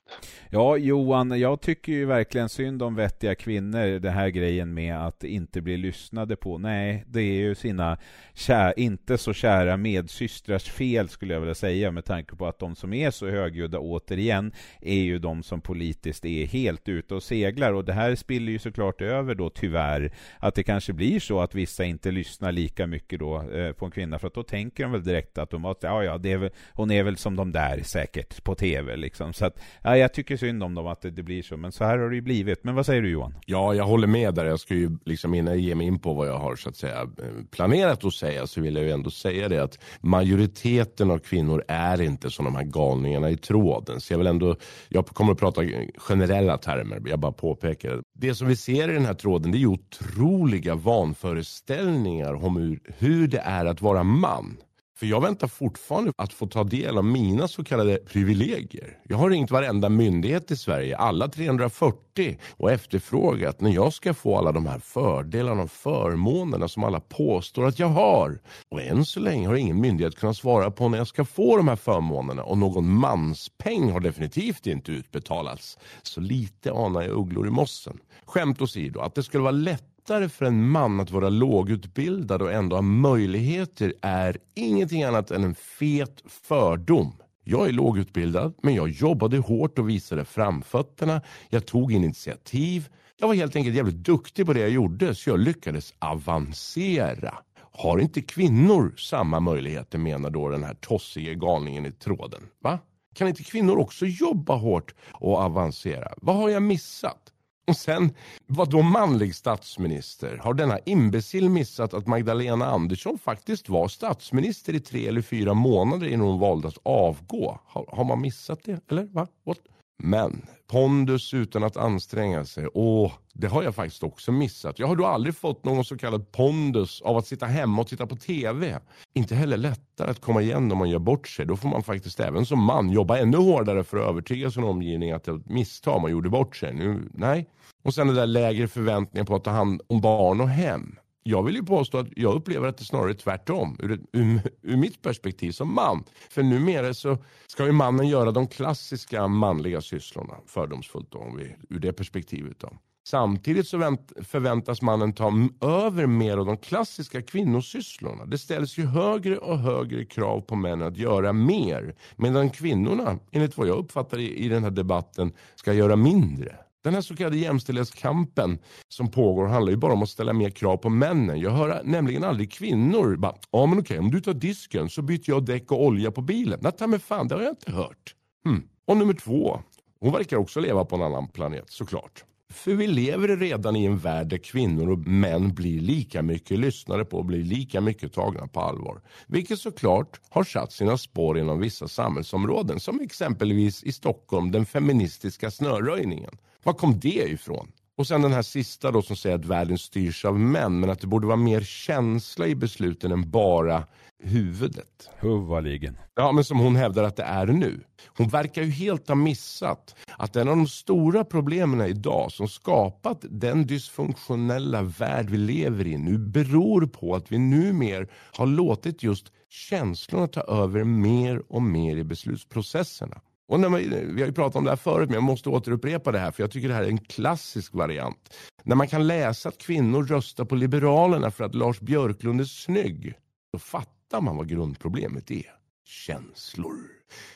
D: Ja, Johan, jag tycker ju verkligen synd om vettiga kvinnor, det här grejen med att inte bli lyssnade på. Nej, det är ju sina kär, inte så kära medsystrars fel, skulle jag vilja säga, med tanke på att de som är så högljudda, återigen, är ju de som politiskt är helt ute och seglar. Och det här spiller ju såklart över då, tyvärr, att det kanske blir så att vissa inte lyssnar lika mycket då eh, på en kvinna, för att då tänker de väl direkt automatiskt, ja, ja, det är väl, hon är väl som de där säkert på tv liksom. Så att, ja, jag tycker synd om dem att det, det, blir så, men så här har det ju blivit. Men vad säger du Johan?
H: Ja, jag håller med där. Jag ska ju liksom innan jag ger mig in på vad jag har så att säga eh, planerat att säga så vill jag ju ändå säga det att majoriteten av kvinnor är inte som de här galningarna i tråden. Så jag vill ändå, jag kommer att prata generella termer, jag bara påpekar det. Det som vi ser i den här tråden det är ju otroliga vanföreställningar om hur, hur det är att vara man. För jag väntar fortfarande att få ta del av mina så kallade privilegier. Jag har ringt varenda myndighet i Sverige, alla 340 och efterfrågat när jag ska få alla de här fördelarna och förmånerna som alla påstår att jag har. Och än så länge har ingen myndighet kunnat svara på när jag ska få de här förmånerna och någon manspeng har definitivt inte utbetalats. Så lite anar jag ugglor i mossen. Skämt åsido, att det skulle vara lätt lättare för en man att vara lågutbildad och ändå ha möjligheter är ingenting annat än en fet fördom. Jag är lågutbildad, men jag jobbade hårt och visade framfötterna. Jag tog initiativ. Jag var helt enkelt jävligt duktig på det jag gjorde, så jag lyckades avancera. Har inte kvinnor samma möjligheter, menar då den här tossige galningen i tråden? Va? Kan inte kvinnor också jobba hårt och avancera? Vad har jag missat? Och sen, vad då manlig statsminister? Har denna imbecill missat att Magdalena Andersson faktiskt var statsminister i tre eller fyra månader innan hon valde att avgå? Har, har man missat det? Eller va? What? Men pondus utan att anstränga sig. Åh, det har jag faktiskt också missat. Jag har då aldrig fått någon så kallad pondus av att sitta hemma och titta på TV. Inte heller lättare att komma igen om man gör bort sig. Då får man faktiskt även som man jobba ännu hårdare för att övertyga sin omgivning att det var ett misstag man gjorde bort sig. Nu, nej. Och sen det där lägre förväntningar på att ta hand om barn och hem jag vill ju påstå att jag upplever att det snarare är tvärtom ur, ur, ur mitt perspektiv som man. För numera så ska ju mannen göra de klassiska manliga sysslorna fördomsfullt då, om vi, ur det perspektivet. Då. Samtidigt så vänt, förväntas mannen ta över mer av de klassiska kvinnosysslorna. Det ställs ju högre och högre krav på männen att göra mer. Medan kvinnorna, enligt vad jag uppfattar i, i den här debatten, ska göra mindre. Den här så kallade jämställdhetskampen som pågår handlar ju bara om att ställa mer krav på männen. Jag hör nämligen aldrig kvinnor bara, ja men okej om du tar disken så byter jag däck och olja på bilen. Nej ta mig fan, det har jag inte hört. Hmm. Och nummer två, hon verkar också leva på en annan planet såklart. För vi lever redan i en värld där kvinnor och män blir lika mycket lyssnade på och blir lika mycket tagna på allvar. Vilket såklart har satt sina spår inom vissa samhällsområden som exempelvis i Stockholm den feministiska snöröjningen. Var kom det ifrån? Och sen den här sista då som säger att världen styrs av män men att det borde vara mer känsla i besluten än bara huvudet.
D: Huvaligen.
H: Ja, men som hon hävdar att det är nu. Hon verkar ju helt ha missat att en av de stora problemen idag som skapat den dysfunktionella värld vi lever i nu beror på att vi numera har låtit just känslorna ta över mer och mer i beslutsprocesserna. Och när man, vi har ju pratat om det här förut, men jag måste återupprepa det här, för jag tycker det här är en klassisk variant. När man kan läsa att kvinnor röstar på Liberalerna för att Lars Björklund är snygg, då fattar man vad grundproblemet är. Känslor.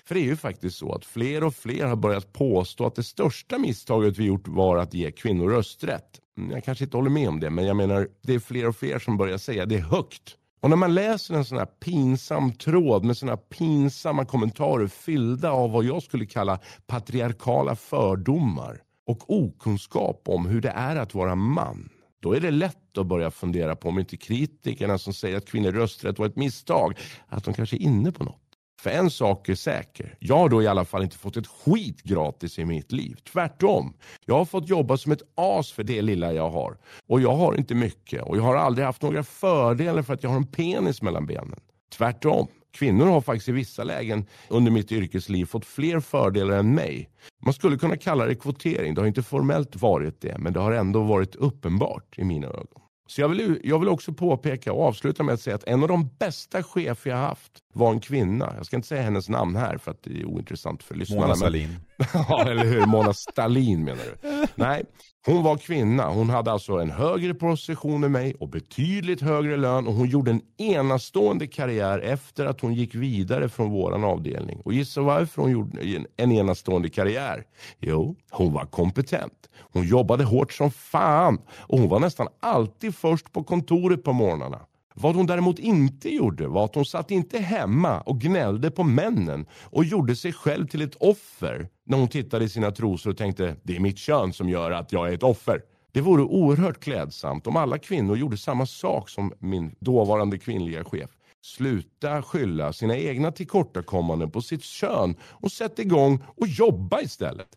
H: För det är ju faktiskt så att fler och fler har börjat påstå att det största misstaget vi gjort var att ge kvinnor rösträtt. Mm, jag kanske inte håller med om det, men jag menar det är fler och fler som börjar säga det högt. Och när man läser en sån här pinsam tråd med såna här pinsamma kommentarer fyllda av vad jag skulle kalla patriarkala fördomar och okunskap om hur det är att vara man. Då är det lätt att börja fundera på om inte kritikerna som säger att kvinnlig rösträtt var ett misstag, att de kanske är inne på något. För en sak är säker, jag har då i alla fall inte fått ett skit gratis i mitt liv. Tvärtom, jag har fått jobba som ett as för det lilla jag har. Och jag har inte mycket och jag har aldrig haft några fördelar för att jag har en penis mellan benen. Tvärtom, kvinnor har faktiskt i vissa lägen under mitt yrkesliv fått fler fördelar än mig. Man skulle kunna kalla det kvotering, det har inte formellt varit det, men det har ändå varit uppenbart i mina ögon. Så jag vill, jag vill också påpeka och avsluta med att säga att en av de bästa chefer jag haft var en kvinna. Jag ska inte säga hennes namn här för att det är ointressant för lyssnarna.
D: Mona Sahlin.
H: ja, eller hur? Mona Stalin menar du? Nej, hon var kvinna. Hon hade alltså en högre position än mig och betydligt högre lön och hon gjorde en enastående karriär efter att hon gick vidare från våran avdelning. Och gissa varför hon gjorde en enastående karriär? Jo, hon var kompetent. Hon jobbade hårt som fan och hon var nästan alltid först på kontoret på morgnarna. Vad hon däremot inte gjorde var att hon satt inte hemma och gnällde på männen och gjorde sig själv till ett offer när hon tittade i sina trosor och tänkte det är mitt kön som gör att jag är ett offer. Det vore oerhört klädsamt om alla kvinnor gjorde samma sak som min dåvarande kvinnliga chef. Sluta skylla sina egna tillkortakommanden på sitt kön och sätt igång och jobba istället.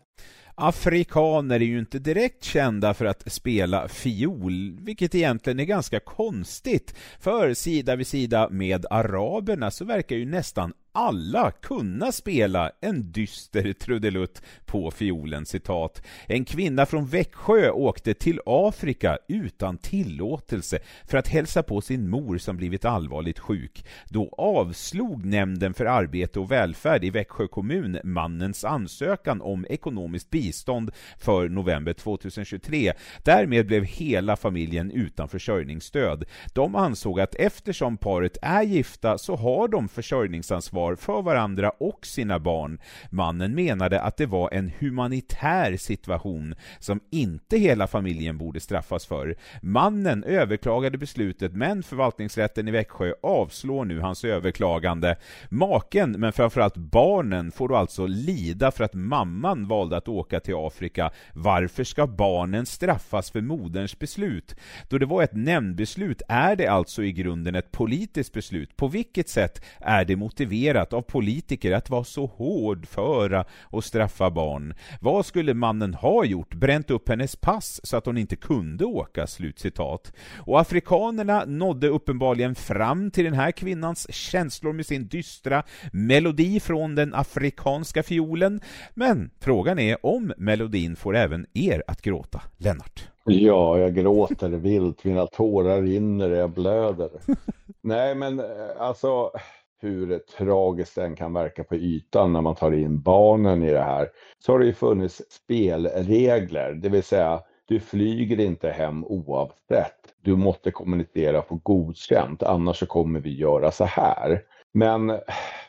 D: Afrikaner är ju inte direkt kända för att spela fiol, vilket egentligen är ganska konstigt. För sida vid sida med araberna så verkar ju nästan alla kunna spela en dyster trudelutt på fiolen, citat. En kvinna från Växjö åkte till Afrika utan tillåtelse för att hälsa på sin mor som blivit allvarligt sjuk. Då avslog Nämnden för arbete och välfärd i Växjö kommun mannens ansökan om ekonomiskt bistånd för november 2023. Därmed blev hela familjen utan försörjningsstöd. De ansåg att eftersom paret är gifta så har de försörjningsansvar ansvar för varandra och sina barn. Mannen menade att det var en humanitär situation som inte hela familjen borde straffas för. Mannen överklagade beslutet men förvaltningsrätten i Växjö avslår nu hans överklagande. Maken, men framförallt barnen, får då alltså lida för att mamman valde att åka till Afrika. Varför ska barnen straffas för moderns beslut? Då det var ett nämndbeslut är det alltså i grunden ett politiskt beslut. På vilket sätt är det motiverat motiverat av politiker att vara så hårdföra och straffa barn. Vad skulle mannen ha gjort? Bränt upp hennes pass så att hon inte kunde åka?” Slutcitat. Och afrikanerna nådde uppenbarligen fram till den här kvinnans känslor med sin dystra melodi från den afrikanska fiolen. Men frågan är om melodin får även er att gråta, Lennart.
G: Ja, jag gråter vilt, mina tårar rinner, jag blöder. Nej, men eh, alltså hur tragiskt den kan verka på ytan när man tar in barnen i det här, så har det ju funnits spelregler, det vill säga du flyger inte hem oavsett. Du måste kommunicera på godkänt, annars så kommer vi göra så här. Men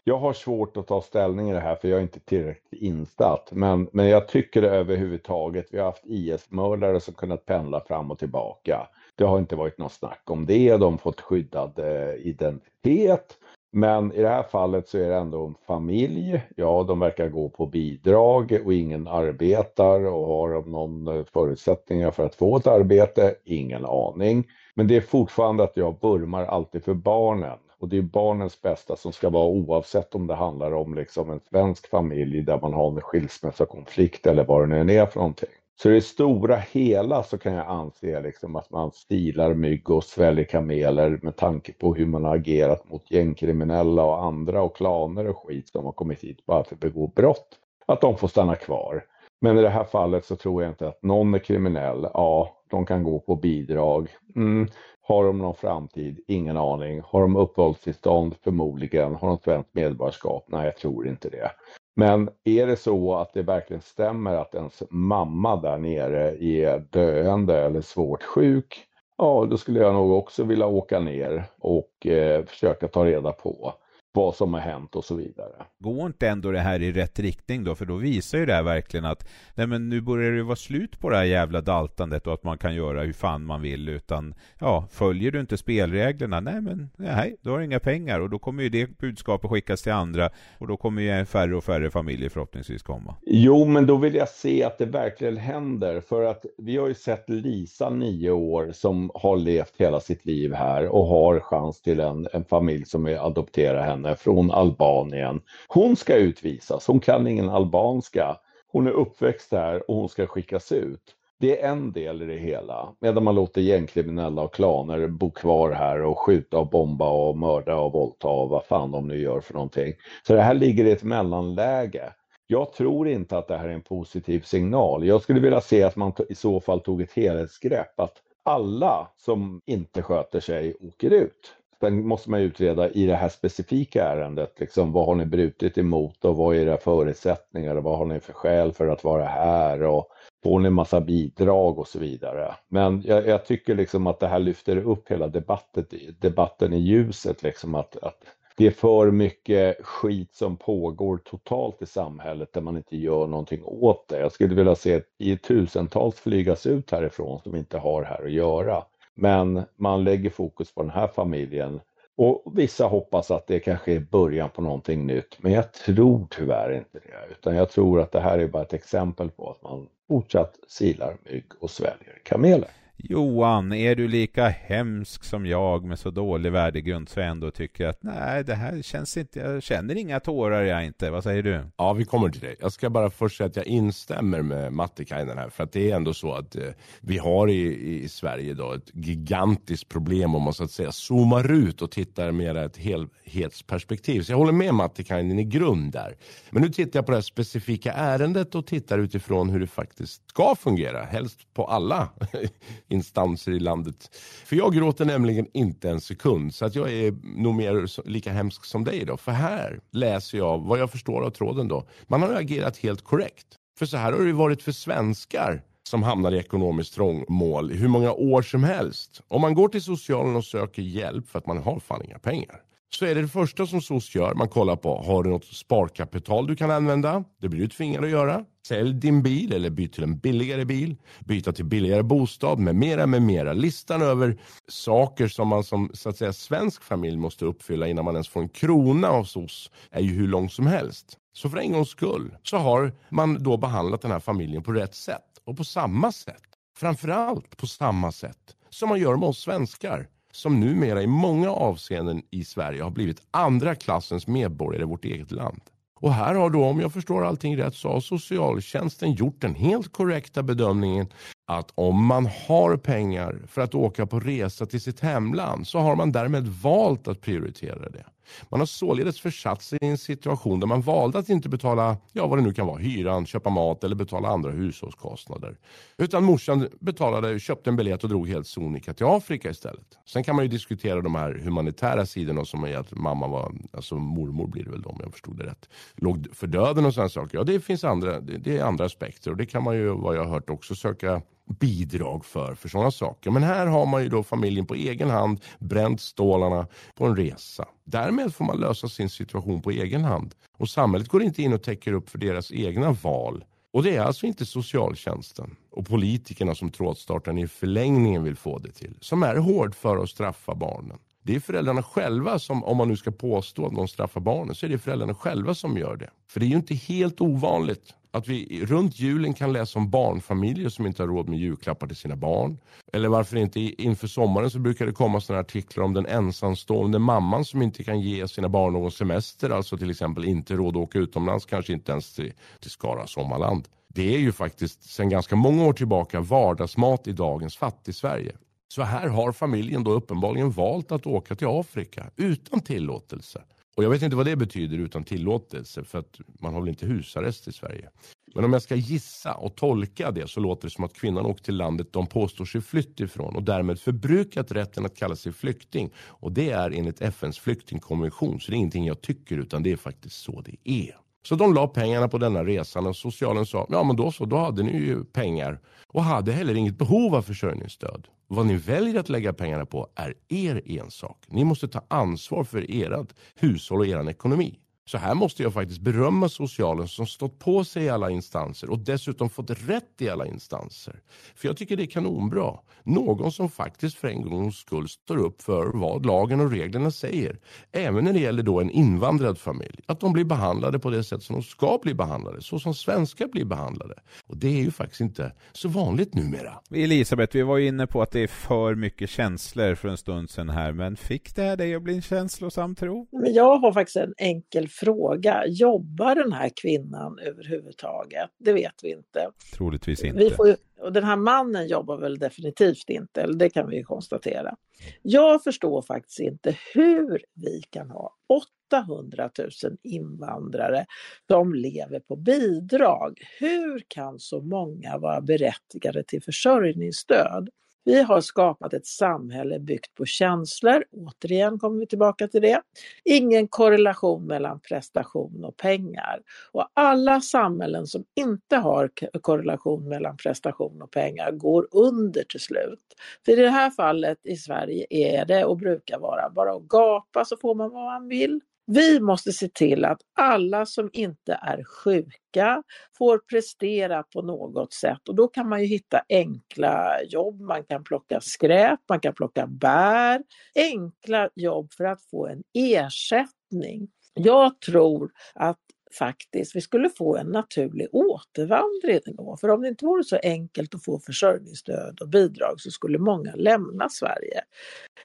G: jag har svårt att ta ställning i det här för jag är inte tillräckligt insatt. Men, men jag tycker det överhuvudtaget, vi har haft IS-mördare som kunnat pendla fram och tillbaka. Det har inte varit något snack om det, de har fått skyddad eh, identitet. Men i det här fallet så är det ändå en familj. Ja, de verkar gå på bidrag och ingen arbetar och har de någon eh, förutsättningar för att få ett arbete? Ingen aning. Men det är fortfarande att jag vurmar alltid för barnen. Och det är barnens bästa som ska vara oavsett om det handlar om liksom en svensk familj där man har en skilsmässokonflikt eller vad det nu är för någonting. Så i det stora hela så kan jag anse liksom att man stilar mygg och sväljer kameler med tanke på hur man har agerat mot gängkriminella och andra och klaner och skit som har kommit hit bara för att begå brott. Att de får stanna kvar. Men i det här fallet så tror jag inte att någon är kriminell. Ja, de kan gå på bidrag. Mm. Har de någon framtid? Ingen aning. Har de uppehållstillstånd? Förmodligen. Har de svenskt medborgarskap? Nej, jag tror inte det. Men är det så att det verkligen stämmer att ens mamma där nere är döende eller svårt sjuk, ja då skulle jag nog också vilja åka ner och eh, försöka ta reda på vad som har hänt och så vidare.
D: Går inte ändå det här i rätt riktning då? För då visar ju det här verkligen att nej men nu börjar det vara slut på det här jävla daltandet och att man kan göra hur fan man vill utan ja, följer du inte spelreglerna, nej men nej, då har du inga pengar och då kommer ju det budskapet skickas till andra och då kommer ju färre och färre familjer förhoppningsvis komma.
G: Jo, men då vill jag se att det verkligen händer för att vi har ju sett Lisa, nio år, som har levt hela sitt liv här och har chans till en, en familj som vill adoptera henne henne från Albanien. Hon ska utvisas, hon kan ingen albanska. Hon är uppväxt här och hon ska skickas ut. Det är en del i det hela, medan man låter gängkriminella och klaner bo kvar här och skjuta och bomba och mörda och våldta och vad fan de nu gör för någonting. Så det här ligger i ett mellanläge. Jag tror inte att det här är en positiv signal. Jag skulle vilja se att man i så fall tog ett helhetsgrepp, att alla som inte sköter sig åker ut. Sen måste man utreda i det här specifika ärendet, liksom, vad har ni brutit emot och vad är era förutsättningar och vad har ni för skäl för att vara här och får ni massa bidrag och så vidare. Men jag, jag tycker liksom att det här lyfter upp hela debatten, debatten i ljuset, liksom att, att det är för mycket skit som pågår totalt i samhället där man inte gör någonting åt det. Jag skulle vilja se tiotusentals flygas ut härifrån som inte har här att göra. Men man lägger fokus på den här familjen och vissa hoppas att det kanske är början på någonting nytt. Men jag tror tyvärr inte det. Utan jag tror att det här är bara ett exempel på att man fortsatt silar mygg och sväljer kameler.
D: Johan, är du lika hemsk som jag med så dålig värdegrund så jag ändå tycker att nej, det här känns inte, jag känner inga tårar jag inte. Vad säger du?
H: Ja, vi kommer till det. Jag ska bara först säga att jag instämmer med Mattikainen här, för att det är ändå så att eh, vi har i, i Sverige idag ett gigantiskt problem om man så att säga zoomar ut och tittar mer ett helhetsperspektiv. Så jag håller med Mattikainen i grund där. Men nu tittar jag på det här specifika ärendet och tittar utifrån hur det faktiskt ska fungera, helst på alla instanser i landet. För jag gråter nämligen inte en sekund, så att jag är nog mer lika hemsk som dig då. För här läser jag, vad jag förstår av tråden då, man har agerat helt korrekt. För så här har det varit för svenskar som hamnar i ekonomiskt trångmål i hur många år som helst. Om man går till socialen och söker hjälp för att man har fan inga pengar så är det det första som SOS gör. Man kollar på, har du något sparkapital du kan använda? Det blir du tvingad att göra. Sälj din bil eller byt till en billigare bil. Byta till billigare bostad med mera, med mera. Listan över saker som man som så att säga svensk familj måste uppfylla innan man ens får en krona av SOS är ju hur lång som helst. Så för en gångs skull så har man då behandlat den här familjen på rätt sätt och på samma sätt. Framförallt på samma sätt som man gör med oss svenskar som numera i många avseenden i Sverige har blivit andra klassens medborgare i vårt eget land. Och här har då, om jag förstår allting rätt, så har socialtjänsten gjort den helt korrekta bedömningen att om man har pengar för att åka på resa till sitt hemland så har man därmed valt att prioritera det. Man har således försatt sig i en situation där man valde att inte betala, ja vad det nu kan vara, hyran, köpa mat eller betala andra hushållskostnader. Utan morsan betalade, köpte en biljett och drog helt sonika till Afrika istället. Sen kan man ju diskutera de här humanitära sidorna som är att mamma var, alltså mormor blir det väl då om jag förstod det rätt, låg för döden och sådana saker. Ja det finns andra, det, det är andra aspekter och det kan man ju vad jag har hört också söka bidrag för, för sådana saker. Men här har man ju då familjen på egen hand bränt stålarna på en resa. Därmed får man lösa sin situation på egen hand. Och samhället går inte in och täcker upp för deras egna val. Och det är alltså inte socialtjänsten och politikerna som trådstarten i förlängningen vill få det till. Som är hård för att straffa barnen. Det är föräldrarna själva som, om man nu ska påstå att de straffar barnen, så är det föräldrarna själva som gör det. För det är ju inte helt ovanligt att vi runt julen kan läsa om barnfamiljer som inte har råd med julklappar till sina barn. Eller varför inte inför sommaren så brukar det komma sådana artiklar om den ensamstående mamman som inte kan ge sina barn någon semester. Alltså till exempel inte råd att åka utomlands, kanske inte ens till, till Skara sommarland. Det är ju faktiskt sedan ganska många år tillbaka vardagsmat i dagens fattig-Sverige. Så här har familjen då uppenbarligen valt att åka till Afrika utan tillåtelse. Och jag vet inte vad det betyder utan tillåtelse för att man har väl inte husarrest i Sverige. Men om jag ska gissa och tolka det så låter det som att kvinnan åkt till landet de påstår sig flytt ifrån och därmed förbrukat rätten att kalla sig flykting. Och det är enligt FNs flyktingkonvention så det är ingenting jag tycker utan det är faktiskt så det är. Så de la pengarna på denna resan och socialen sa, ja men då så, då hade ni ju pengar och hade heller inget behov av försörjningsstöd. Vad ni väljer att lägga pengarna på är er ensak. Ni måste ta ansvar för ert hushåll och er ekonomi. Så här måste jag faktiskt berömma socialen som stått på sig i alla instanser och dessutom fått rätt i alla instanser. För jag tycker det är kanonbra. Någon som faktiskt för en gångs skull står upp för vad lagen och reglerna säger. Även när det gäller då en invandrad familj. Att de blir behandlade på det sätt som de ska bli behandlade. Så som svenskar blir behandlade. Och det är ju faktiskt inte så vanligt numera.
D: Elisabeth, vi var ju inne på att det är för mycket känslor för en stund sedan här. Men fick det här dig att bli en känslosam tro?
I: Jag har faktiskt en enkel fråga. Jobbar den här kvinnan överhuvudtaget? Det vet vi inte.
D: Troligtvis inte.
I: Vi får, och den här mannen jobbar väl definitivt inte, eller det kan vi konstatera. Jag förstår faktiskt inte hur vi kan ha 800 000 invandrare som lever på bidrag. Hur kan så många vara berättigade till försörjningsstöd? Vi har skapat ett samhälle byggt på känslor. Återigen kommer vi tillbaka till det. Ingen korrelation mellan prestation och pengar. Och alla samhällen som inte har korrelation mellan prestation och pengar går under till slut. För i det här fallet i Sverige är det och brukar vara bara att gapa så får man vad man vill. Vi måste se till att alla som inte är sjuka får prestera på något sätt. Och då kan man ju hitta enkla jobb, man kan plocka skräp, man kan plocka bär, enkla jobb för att få en ersättning. Jag tror att faktiskt vi skulle få en naturlig återvandring då. För om det inte vore så enkelt att få försörjningsstöd och bidrag så skulle många lämna Sverige.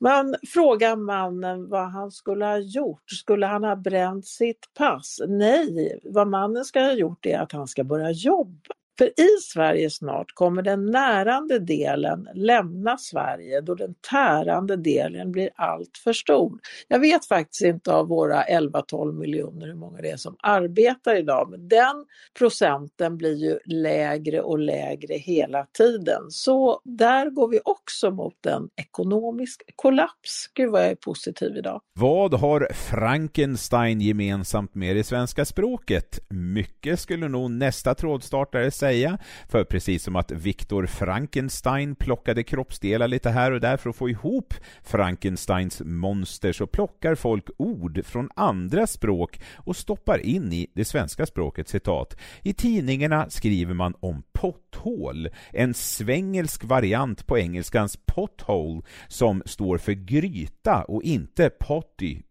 I: Man frågar mannen vad han skulle ha gjort. Skulle han ha bränt sitt pass? Nej, vad mannen ska ha gjort är att han ska börja jobba. För i Sverige snart kommer den närande delen lämna Sverige då den tärande delen blir allt för stor. Jag vet faktiskt inte av våra 11-12 miljoner hur många det är som arbetar idag, men den procenten blir ju lägre och lägre hela tiden. Så där går vi också mot en ekonomisk kollaps. Gud vad jag är positiv idag.
D: Vad har Frankenstein gemensamt med det svenska språket? Mycket skulle nog nästa trådstartare säga säga. För precis som att Viktor Frankenstein plockade kroppsdelar lite här och där för att få ihop Frankensteins monster så plockar folk ord från andra språk och stoppar in i det svenska språket citat. I tidningarna skriver man om potthål, en svengelsk variant på engelskans pothole som står för gryta och inte potty,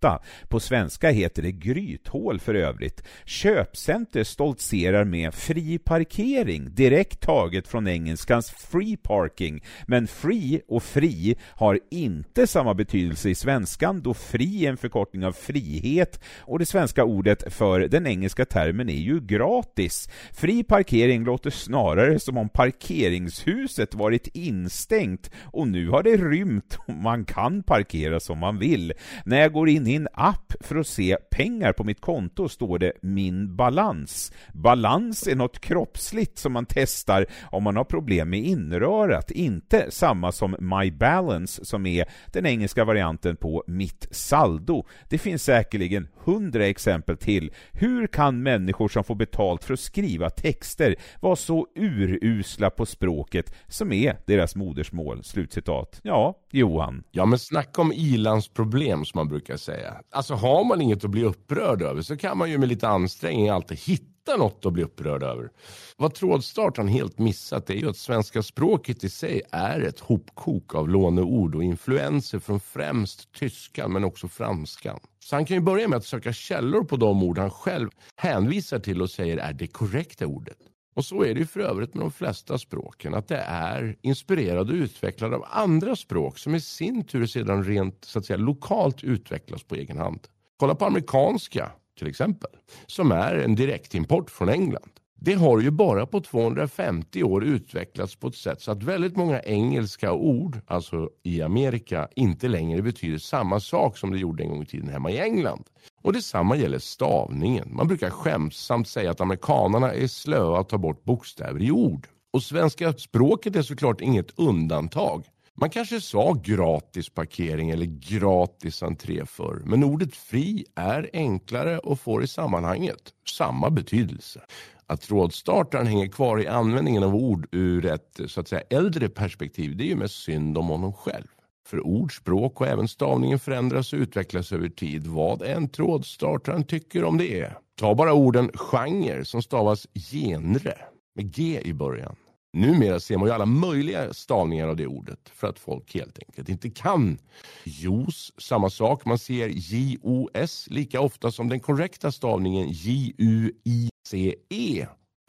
D: 8. på svenska heter det grythål för övrigt. Köpcenter stoltserar med fri parkering, direkt taget från engelskans free parking. Men free och fri har inte samma betydelse i svenskan då fri är en förkortning av frihet och det svenska ordet för den engelska termen är ju gratis. Fri parkering låter snarare som om parkeringshuset varit instängt och nu har det rymt och man kan parkera som man vill. När jag går in i en app för att se pengar på mitt konto står det min balans. Balans är något kroppsligt som man testar om man har problem med inrörat, inte samma som my balance som är den engelska varianten på mitt saldo. Det finns säkerligen hundra exempel till. Hur kan människor som får betalt för att skriva texter vara så urusla på språket som är deras modersmål?” Slutcitat. Ja, Johan.
H: Ja, men snacka om ilandsproblem som man brukar säga. Alltså har man inget att bli upprörd över så kan man ju med lite ansträngning alltid hitta något att bli upprörd över. Vad trådstartaren helt missat är ju att svenska språket i sig är ett hopkok av låneord och influenser från främst tyskan men också franskan. Så han kan ju börja med att söka källor på de ord han själv hänvisar till och säger är det korrekta ordet. Och så är det ju för övrigt med de flesta språken, att det är inspirerade och utvecklade av andra språk som i sin tur sedan rent så att säga, lokalt utvecklas på egen hand. Kolla på amerikanska till exempel, som är en direktimport från England. Det har ju bara på 250 år utvecklats på ett sätt så att väldigt många engelska ord, alltså i Amerika, inte längre betyder samma sak som det gjorde en gång i tiden hemma i England. Och detsamma gäller stavningen. Man brukar skämtsamt säga att amerikanarna är slöa att ta bort bokstäver i ord. Och svenska språket är såklart inget undantag. Man kanske sa gratis parkering eller gratis entré förr, men ordet fri är enklare och får i sammanhanget samma betydelse. Att trådstartaren hänger kvar i användningen av ord ur ett så att säga äldre perspektiv, det är ju mest synd om honom själv. För ord, språk och även stavningen förändras och utvecklas över tid, vad än trådstartaren tycker om det är. Ta bara orden genre som stavas genre med G i början. Numera ser man ju alla möjliga stavningar av det ordet för att folk helt enkelt inte kan. Jos, samma sak. Man ser J-O-S lika ofta som den korrekta stavningen J-U-I-C-E.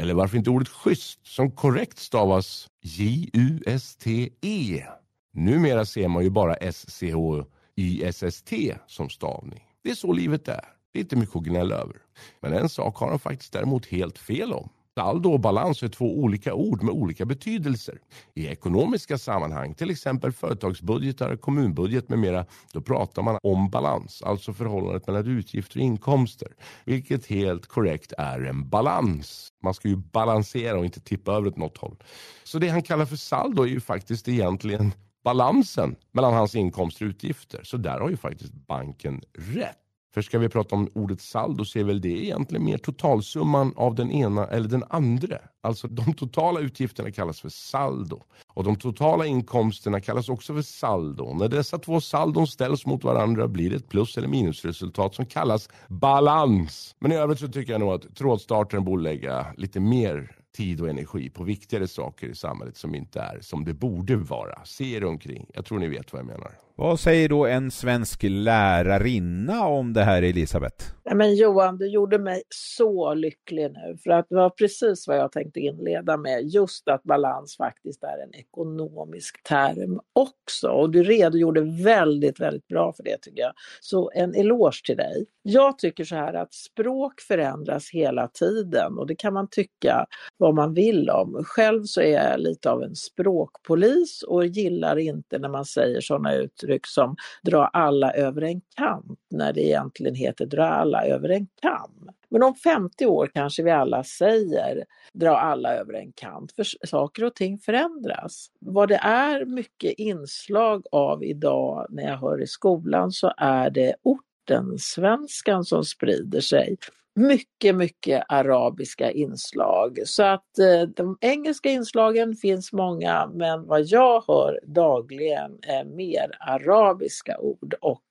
H: Eller varför inte ordet schysst som korrekt stavas J-U-S-T-E. Numera ser man ju bara S-C-H-Y-S-S-T som stavning. Det är så livet är. Det är inte mycket att gnälla över. Men en sak har han faktiskt däremot helt fel om. Saldo och balans är två olika ord med olika betydelser. I ekonomiska sammanhang, till exempel företagsbudgetar, kommunbudget med mera, då pratar man om balans, alltså förhållandet mellan utgifter och inkomster, vilket helt korrekt är en balans. Man ska ju balansera och inte tippa över åt något håll. Så det han kallar för saldo är ju faktiskt egentligen balansen mellan hans inkomster och utgifter. Så där har ju faktiskt banken rätt. För ska vi prata om ordet saldo så är väl det egentligen mer totalsumman av den ena eller den andra. Alltså de totala utgifterna kallas för saldo och de totala inkomsterna kallas också för saldo. När dessa två saldon ställs mot varandra blir det ett plus eller minusresultat som kallas balans. Men i övrigt så tycker jag nog att trådstartaren borde lägga lite mer tid och energi på viktigare saker i samhället som inte är som det borde vara. Se er omkring. Jag tror ni vet vad jag menar.
D: Vad säger då en svensk lärarinna om det här, Elisabeth?
I: Men Johan, du gjorde mig så lycklig nu, för att det var precis vad jag tänkte inleda med, just att balans faktiskt är en ekonomisk term också. Och du redogjorde väldigt, väldigt bra för det tycker jag. Så en eloge till dig. Jag tycker så här att språk förändras hela tiden och det kan man tycka vad man vill om. Själv så är jag lite av en språkpolis och gillar inte när man säger sådana uttryck som dra alla över en kant när det egentligen heter dra alla över en kam. Men om 50 år kanske vi alla säger dra alla över en kant, för saker och ting förändras. Vad det är mycket inslag av idag när jag hör i skolan så är det ortensvenskan som sprider sig mycket, mycket arabiska inslag. Så att eh, de engelska inslagen finns många, men vad jag hör dagligen är mer arabiska ord och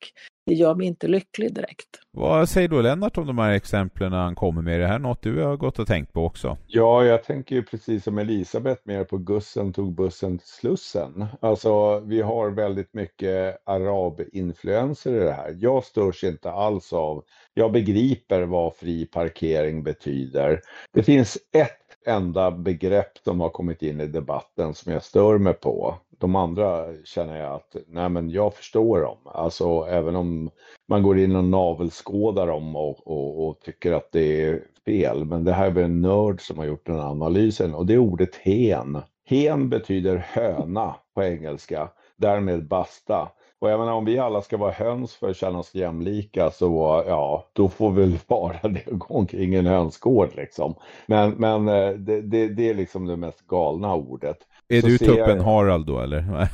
I: det gör mig inte lycklig direkt.
D: Vad säger då Lennart om de här exemplen han kommer med? Är det här något du har gått och tänkt på också?
G: Ja, jag tänker ju precis som Elisabeth mer på Gussen tog bussen till Slussen. Alltså, vi har väldigt mycket arabinfluenser i det här. Jag störs inte alls av, jag begriper vad fri parkering betyder. Det finns ett enda begrepp som har kommit in i debatten som jag stör mig på de andra känner jag att nej men jag förstår dem. Alltså även om man går in och navelskådar dem och, och, och, tycker att det är fel. Men det här är en nörd som har gjort den analysen och det är ordet hen. Hen betyder höna på engelska, därmed basta. Och jag menar om vi alla ska vara höns för att känna oss jämlika så ja, då får vi väl vara det och gå omkring en hönsgård liksom. Men, men eh, det, det, det är liksom det mest galna ordet.
D: Är så du tuppen jag... Harald då eller?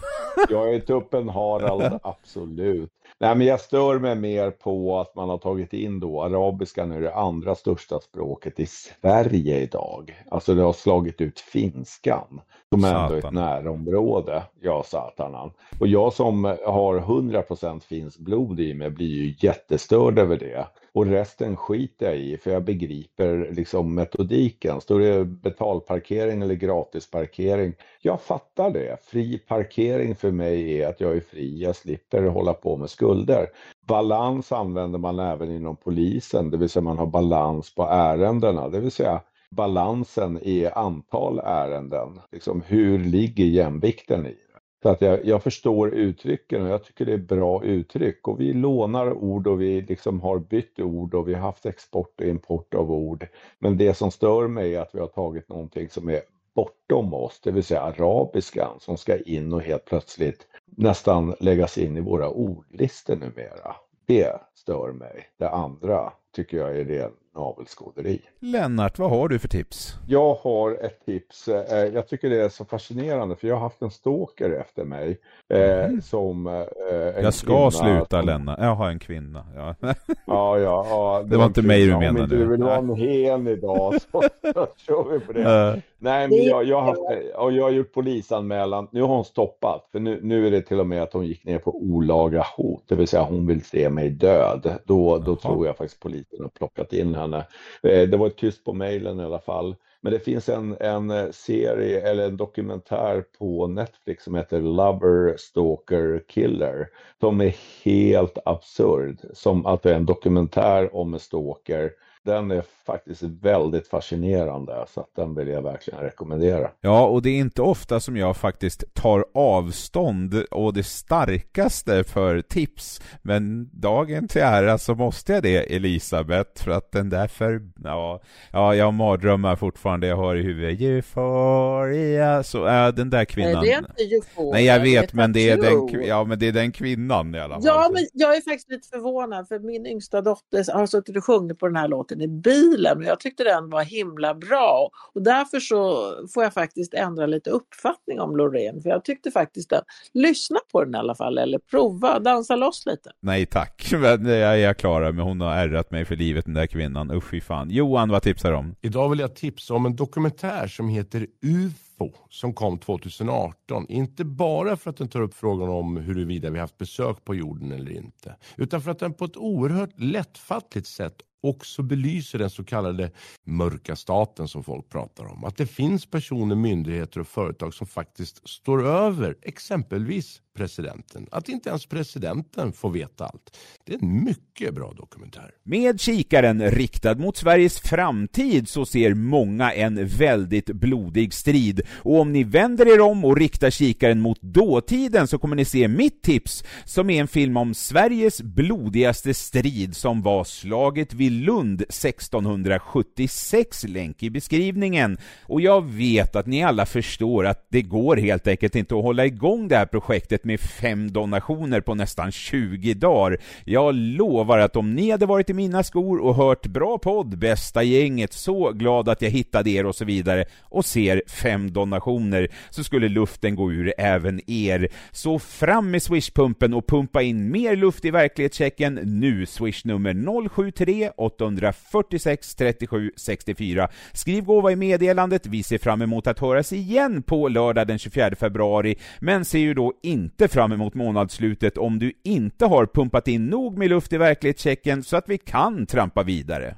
G: jag är tuppen Harald, absolut. Nej, men jag stör mig mer på att man har tagit in då arabiskan är det andra största språket i Sverige idag. Alltså det har slagit ut finskan som är ändå ett närområde. Ja, satanan. Och jag som har 100% finskt blod i mig blir ju jättestörd över det. Och resten skiter jag i för jag begriper liksom metodiken. Står det betalparkering eller gratisparkering? Jag fattar det. Fri parkering för mig är att jag är fri. Jag slipper hålla på med skulder. Balans använder man även inom polisen, det vill säga man har balans på ärendena, det vill säga balansen i antal ärenden. Liksom, hur ligger jämvikten i så att jag, jag, förstår uttrycken och jag tycker det är bra uttryck. Och vi lånar ord och vi liksom har bytt ord och vi har haft export och import av ord. Men det som stör mig är att vi har tagit någonting som är bortom oss, det vill säga arabiskan som ska in och helt plötsligt nästan läggas in i våra ordlistor numera. Det stör mig. Det andra tycker jag är ren navelskåderi.
D: Lennart, vad har du för tips?
G: Jag har ett tips. Eh, jag tycker det är så fascinerande för jag har haft en stalker efter mig. Mm. Som
D: eh, Jag ska sluta som... Lennart. Jag har en kvinna. Ja,
G: ja, ja, ja
D: det, det var inte mig du menade. Om
G: du vill ha en hen idag så, så kör vi på det. Nej, men jag, jag, har haft, och jag har gjort polisanmälan. Nu har hon stoppat, för nu, nu är det till och med att hon gick ner på olaga hot, det vill säga hon vill se mig död. Då, då tror jag faktiskt polisen har plockat in henne. Eh, det var tyst på mejlen i alla fall. Men det finns en, en serie eller en dokumentär på Netflix som heter Lover Stalker Killer som är helt absurd. Som att det är en dokumentär om en stalker Den är faktiskt väldigt fascinerande så att den vill jag verkligen rekommendera.
D: Ja, och det är inte ofta som jag faktiskt tar avstånd och det starkaste för tips. Men dagen till ära så måste jag det, Elisabeth, för att den där för... Ja, ja jag har mardrömmar fortfarande, jag har i huvudet Euphoria, så äh, den där kvinnan.
I: Nej, det är inte Euphoria.
D: Nej, jag vet,
I: det
D: men det är, den, ja, men det är den kvinnan i alla fall.
I: Ja, men jag är faktiskt lite förvånad för min yngsta dotter har suttit och sjungit på den här låten i bilen och jag tyckte den var himla bra. Och därför så får jag faktiskt ändra lite uppfattning om Loreen för jag tyckte faktiskt den, lyssna på den i alla fall eller prova, dansa loss lite.
D: Nej tack, men jag är klar med hon har ärrat mig för livet den där kvinnan, usch fy fan. Johan, vad tipsar du om?
H: Idag vill jag tipsa om en dokumentär som heter UFO som kom 2018. Inte bara för att den tar upp frågan om huruvida vi haft besök på jorden eller inte. Utan för att den på ett oerhört lättfattligt sätt också belyser den så kallade mörka staten som folk pratar om. Att det finns personer, myndigheter och företag som faktiskt står över exempelvis presidenten. Att inte ens presidenten får veta allt. Det är en mycket bra dokumentär.
D: Med kikaren riktad mot Sveriges framtid så ser många en väldigt blodig strid. Och om ni vänder er om och riktar kikaren mot dåtiden så kommer ni se mitt tips som är en film om Sveriges blodigaste strid som var slaget vid Lund 1676, länk i beskrivningen. Och jag vet att ni alla förstår att det går helt enkelt inte att hålla igång det här projektet med fem donationer på nästan 20 dagar. Jag lovar att om ni hade varit i mina skor och hört bra podd, bästa gänget, så glad att jag hittade er och så vidare och ser fem donationer så skulle luften gå ur även er. Så fram med swishpumpen och pumpa in mer luft i verklighetschecken nu. Swish nummer 073 846 37 64. Skriv gåva i meddelandet. Vi ser fram emot att höras igen på lördag den 24 februari, men ser ju då inte fram emot månadsslutet om du inte har pumpat in nog med luft i verklighetschecken så att vi kan trampa vidare.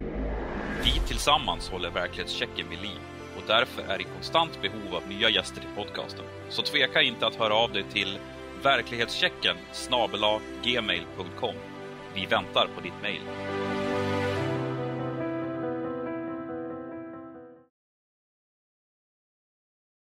B: Vi tillsammans håller verklighetschecken vid liv och därför är i konstant behov av nya gäster i podcasten. Så tveka inte att höra av dig till verklighetschecken snabela gmail.com. Vi väntar på ditt mejl.